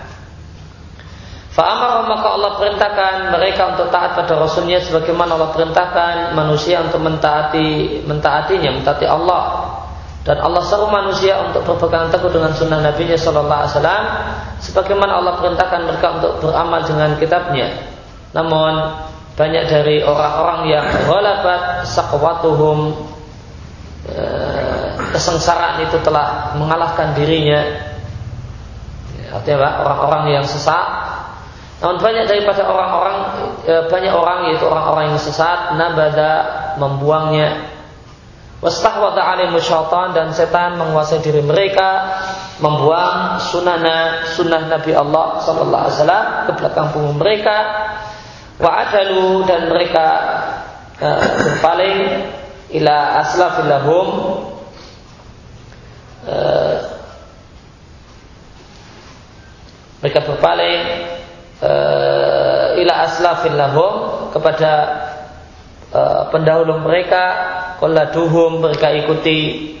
Fa'amara maka Allah perintahkan mereka untuk taat pada Rasulnya sebagaimana Allah perintahkan manusia untuk mentaati mentaatinya, mentaati Allah. Dan Allah seru manusia untuk berpegang teguh dengan sunnah Nabi nya Sallallahu Alaihi Wasallam, sebagaimana Allah perintahkan mereka untuk beramal dengan kitabnya. Namun banyak dari orang-orang yang ghalabat sakwatuhum eh, kesengsaraan itu telah mengalahkan dirinya. Ya, Artinya? Orang-orang yang sesat namun banyak daripada orang-orang e, banyak orang yaitu orang-orang yang sesat nabada membuangnya. Wastahwada alaihi syaitan dan setan menguasai diri mereka membuang sunana sunnah Nabi Allah sallallahu alaihi wasallam ke belakang punggung mereka. Wa adalu dan mereka e, berpaling ila aslafillahum e, mereka berpaling uh, ila aslafin lahum kepada uh, pendahulu mereka qalladuhum mereka ikuti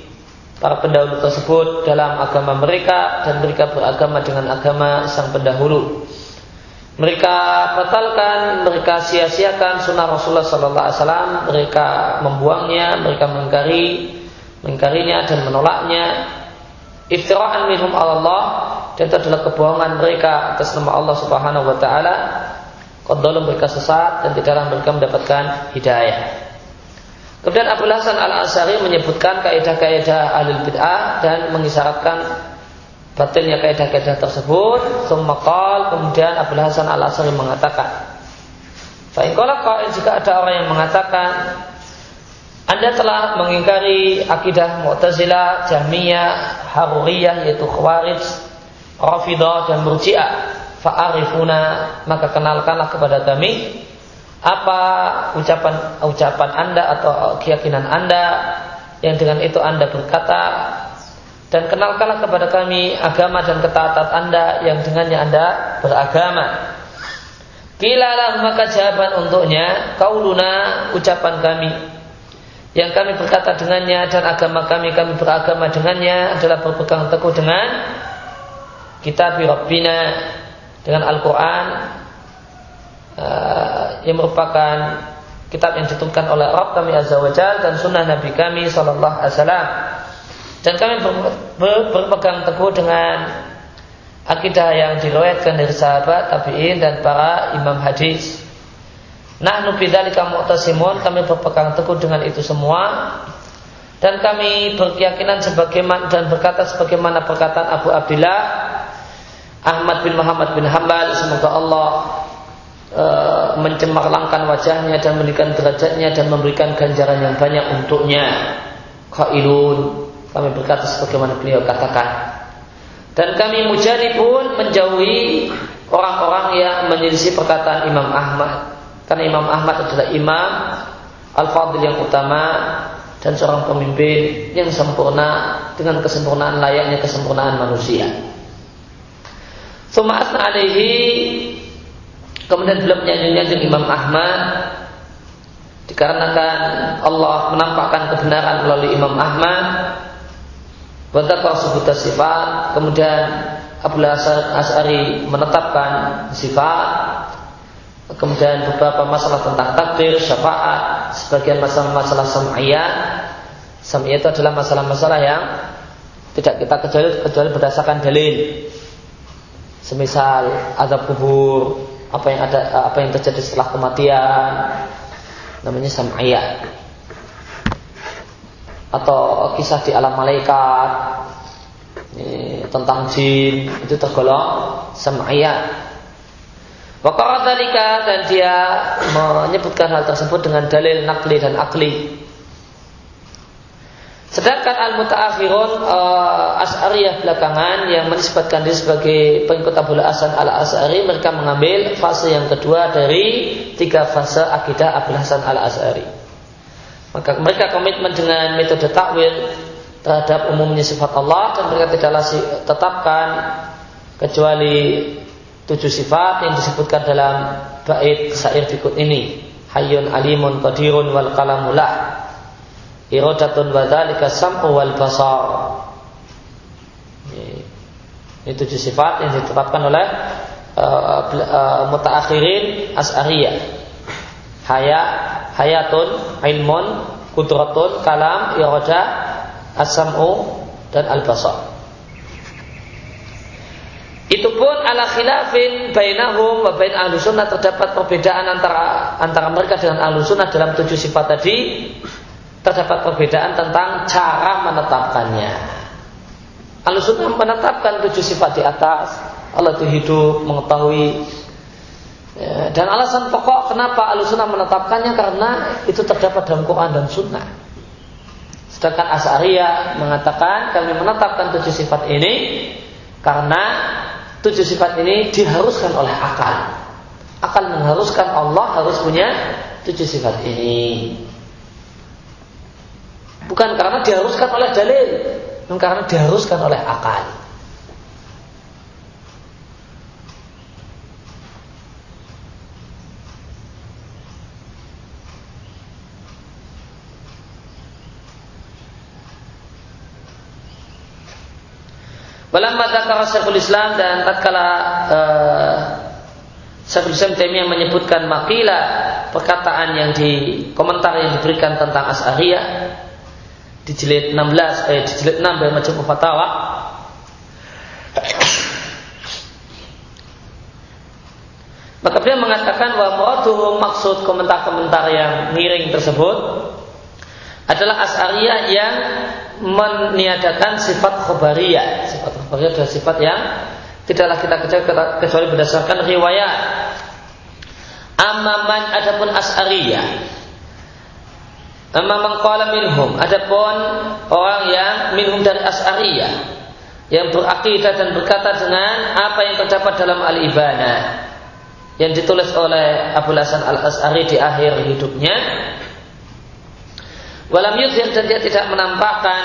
para pendahulu tersebut dalam agama mereka dan mereka beragama dengan agama sang pendahulu mereka batalkan, mereka sia-siakan sunnah Rasulullah Sallallahu Alaihi Wasallam, mereka membuangnya, mereka mengingkari, mengingkarinya dan menolaknya. Iftiraan minhum Allah itu adalah kebohongan mereka atas nama Allah Subhanahu wa taala. Qaddalu mereka sesat dan tidaklah mereka mendapatkan hidayah. Kemudian Abu Hasan Al Asari menyebutkan kaidah-kaidah alil bid'ah dan mengisyaratkan batilnya kaidah-kaidah tersebut. Semakal kemudian Abu Hasan Al Asari mengatakan, Fa'inkola jika ada orang yang mengatakan anda telah mengingkari akidah Mu'tazilah, Jahmiyah, Haruriyah yaitu Khawarij, Rafidah dan Murji'ah. Fa'arifuna maka kenalkanlah kepada kami apa ucapan ucapan Anda atau keyakinan Anda yang dengan itu Anda berkata dan kenalkanlah kepada kami agama dan ketaatan Anda yang dengannya Anda beragama. Kilalah maka jawaban untuknya kauluna ucapan kami yang kami berkata dengannya dan agama kami kami beragama dengannya adalah berpegang teguh dengan kitab Rabbina dengan Al-Quran uh, yang merupakan kitab yang diturunkan oleh Rabb kami Azza wa Jal dan sunnah Nabi kami Sallallahu Alaihi Wasallam. Dan kami ber, ber, berpegang teguh dengan akidah yang diriwayatkan dari sahabat tabiin dan para imam hadis. Nahnu bidzalika mu'tasimun, kami berpegang teguh dengan itu semua. Dan kami berkeyakinan sebagaimana dan berkata sebagaimana perkataan Abu Abdullah Ahmad bin Muhammad bin Hambal semoga Allah e, mencemarlangkan wajahnya dan memberikan derajatnya dan memberikan ganjaran yang banyak untuknya. Qailun kami berkata sebagaimana beliau katakan. Dan kami mujani pun menjauhi orang-orang yang menyelisih perkataan Imam Ahmad. Karena Imam Ahmad adalah imam al-fadil yang utama dan seorang pemimpin yang sempurna dengan kesempurnaan layaknya kesempurnaan manusia. Asna alaihi. Kemudian beliau menyanjung Imam Ahmad. Dikarenakan Allah menampakkan kebenaran melalui Imam Ahmad. Wadakar sebutan sifat Kemudian Abu Hasan As'ari menetapkan sifat. Kemudian beberapa masalah tentang takdir, syafaat Sebagian masalah-masalah sam'iyah Sam'iyah itu adalah masalah-masalah yang Tidak kita kecuali, kecuali berdasarkan dalil Semisal azab kubur apa yang ada apa yang terjadi setelah kematian namanya sam'iyah atau kisah di alam malaikat ini, tentang jin itu tergolong sam'iyah Wakara dan dia menyebutkan hal tersebut dengan dalil nakli dan akli. Sedangkan al-mutaakhirun uh, As'ariyah belakangan yang menisbatkan diri sebagai pengikut Abu Hasan al-As'ari mereka mengambil fase yang kedua dari tiga fase akidah Abu Hasan al-As'ari. Maka mereka komitmen dengan metode takwil terhadap umumnya sifat Allah dan mereka tidaklah tetapkan kecuali tujuh sifat yang disebutkan dalam bait syair berikut ini. Hayyun alimun qadirun wal kalamulah iradatun wa dzalika sam'u wal basar. Ini tujuh sifat yang ditetapkan oleh uh, uh, mutaakhirin as'ariyah. Haya hayatun, ilmun, kudratun, kalam, irada, asamu dan al-basar. Itu pun ala khilafin bainahum wa bain ahlu sunnah terdapat perbedaan antara antara mereka dengan ahlu sunnah dalam tujuh sifat tadi terdapat perbedaan tentang cara menetapkannya. Ahlu sunnah menetapkan tujuh sifat di atas Allah itu hidup, mengetahui, Ya, dan alasan pokok kenapa Ahlussunnah menetapkannya karena itu terdapat dalam Quran dan Sunnah. Sedangkan As'ariyah mengatakan kami menetapkan tujuh sifat ini karena tujuh sifat ini diharuskan oleh akal. Akal mengharuskan Allah harus punya tujuh sifat ini. Bukan karena diharuskan oleh dalil, bukan karena diharuskan oleh akal. Walamma dzakara Syekhul Islam dan tatkala uh, Syekhul Islam Taimiyah menyebutkan makilah perkataan yang di komentar yang diberikan tentang As'ariyah di jilid 16 eh di jilid 6 dari Majmu' Fatawa Maka beliau mengatakan bahwa muraduhu maksud komentar-komentar yang miring tersebut adalah As'ariyah yang meniadakan sifat khobariyah. Sifat khobariyah adalah sifat yang tidaklah kita kecuali, kecuali berdasarkan riwayat. Amaman adapun as'ariyah. Amaman qala minhum. Adapun orang yang minhum dari as'ariyah yang berakidah dan berkata dengan apa yang terdapat dalam al-ibana yang ditulis oleh Abu Hasan al-As'ari di akhir hidupnya Walam yudhir dan dia tidak menampakkan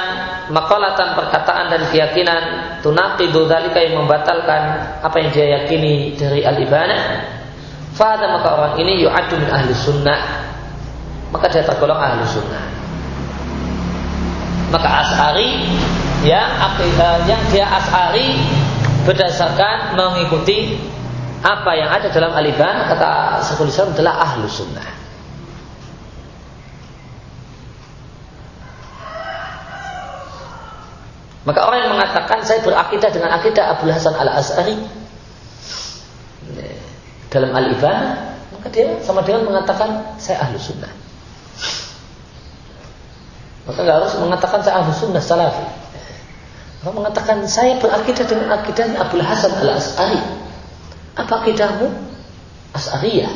makolatan perkataan dan keyakinan tunaqidu dalika yang membatalkan apa yang dia yakini dari al-ibadah. Fahada maka orang ini yu'adu min ahli sunnah. Maka dia tergolong ahli sunnah. Maka as'ari yang, yang dia as'ari berdasarkan mengikuti apa yang ada dalam al-ibadah kata Syekhul Islam adalah ahlu sunnah. Maka orang yang mengatakan saya berakidah dengan akidah Abu Hasan al Asari dalam al ibadah maka dia sama dengan mengatakan saya ahlu sunnah. Maka nggak harus mengatakan saya ahlu sunnah salafi. Maka mengatakan saya berakidah dengan akidahnya Abu Hasan al Asari. Apa akidahmu? As'ariyah.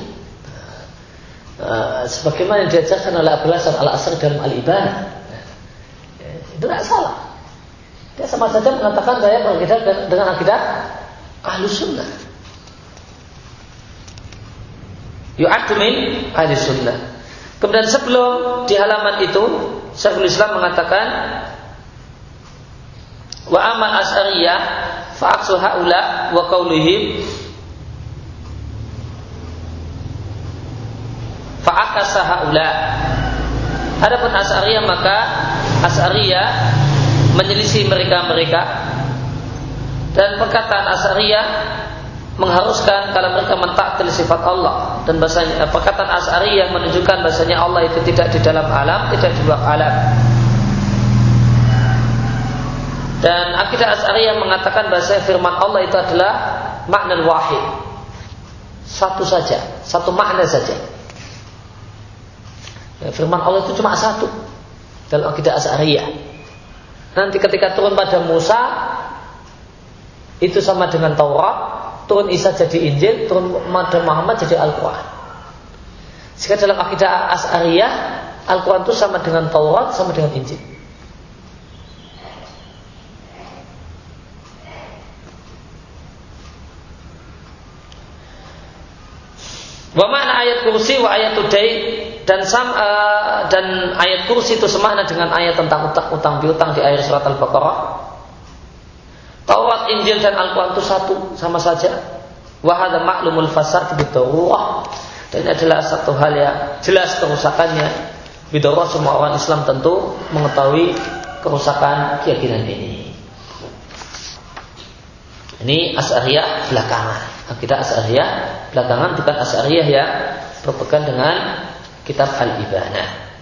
Uh, sebagaimana yang diajarkan oleh Abu Hasan al-Asr dalam al-Ibanah. Itu tidak salah. Dia sama saja mengatakan saya berakhidah dengan akidah ahlu sunnah. Yu'addu min ahli sunnah. Kemudian sebelum di halaman itu, Syekhul Islam mengatakan wa amal as'ariyah fa'aksu haula wa qaulihim fa'akasa haula. Adapun As'ariyah maka As'ariyah menyelisih mereka-mereka. Dan perkataan As'ariyah mengharuskan kalau mereka mentaktil sifat Allah dan bahasanya perkataan As'ariyah menunjukkan bahasanya Allah itu tidak di dalam alam, tidak di luar alam. Dan akidah As'ariyah mengatakan bahasa firman Allah itu adalah makna wahid. Satu saja, satu makna saja. Ya, firman Allah itu cuma satu dalam akidah Asy'ariyah. Nanti ketika turun pada Musa itu sama dengan Taurat, turun Isa jadi Injil, turun Muhammad jadi Al-Qur'an. Jika dalam akidah Asy'ariyah, Al-Qur'an itu sama dengan Taurat, sama dengan Injil. Wa ayat kursi wa ayat tudai dan sam, uh, dan ayat kursi itu semakna dengan ayat tentang utang, utang piutang di ayat surat Al-Baqarah. Taurat, Injil dan Al-Quran itu satu sama saja. Wahada maklumul fasad bidarurah dan ini adalah satu hal yang jelas kerusakannya. Bidarurah semua orang Islam tentu mengetahui kerusakan keyakinan ini. Ini asariyah belakangan. Akidah asariyah belakangan bukan asariyah yang berpegang dengan kitab Al-Ibanah.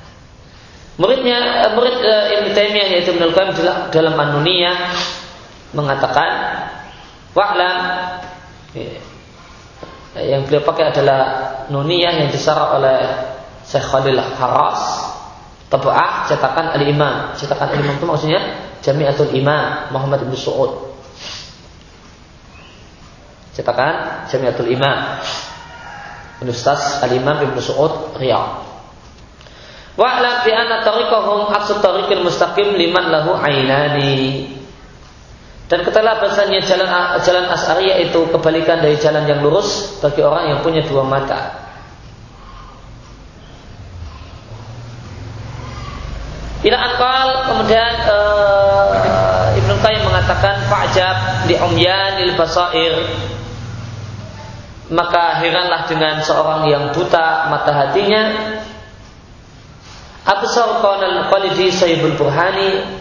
Muridnya murid uh, Ibn Taimiyah yaitu Ibnu Qayyim dalam Manuniyah mengatakan wa'lam. Ya, yang beliau pakai adalah nuniyah yang disarah oleh Syekh Khalil Haras. Tabah cetakan Al-Imam. Cetakan Al-Imam itu maksudnya Jami'atul Imam Muhammad bin Su'ud. Cetakan Jami'atul Imam. Ustaz Al-Imam Ibnu Su'ud Riyadh. Wa'lam bi anna tariqahum aqsad mustaqim liman lahu ainani. Dan ketahuilah bahasanya jalan jalan As'ariyah itu kebalikan dari jalan yang lurus bagi orang yang punya dua mata. Ila akal kemudian uh, Ibnu Qayyim mengatakan fa'jab li umyanil basair. Maka heranlah dengan seorang yang buta mata hatinya. Absar qaulal qalidi sayyibul burhani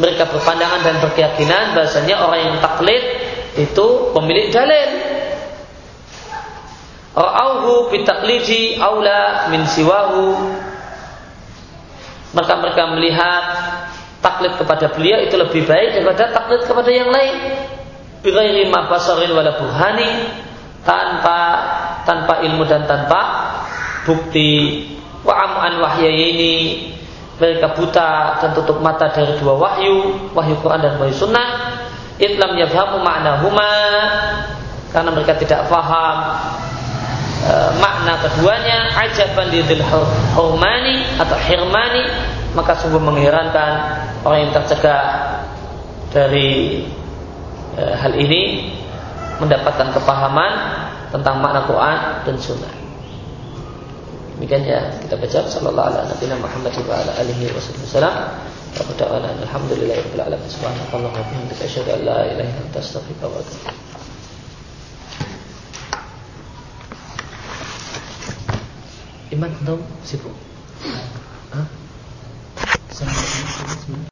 mereka berpandangan dan berkeyakinan bahasanya orang yang taklid itu pemilik dalil. Ra'auhu bitaklidi aula min siwahu. Maka mereka melihat taklid kepada beliau itu lebih baik daripada taklid kepada yang lain. Bighairi ma basarin wala burhani. Tanpa tanpa ilmu dan tanpa bukti. Wa am'an ini mereka buta dan tutup mata dari dua wahyu wahyu Quran dan wahyu sunnah itlam yafhamu huma karena mereka tidak paham e, makna keduanya ajaban lidil hurmani atau hirmani maka sungguh mengherankan orang yang tercegah dari e, hal ini mendapatkan kepahaman tentang makna Quran dan Sunnah. Demikian ya kita baca sallallahu alaihi wa Muhammad wa ala alihi wasallam. Wa ta'ala alhamdulillahirabbil alamin subhanallahi wa bihamdihi asyhadu an la ilaha illa anta astaghfiruka wa atubu Iman tahu sibuk? Hah?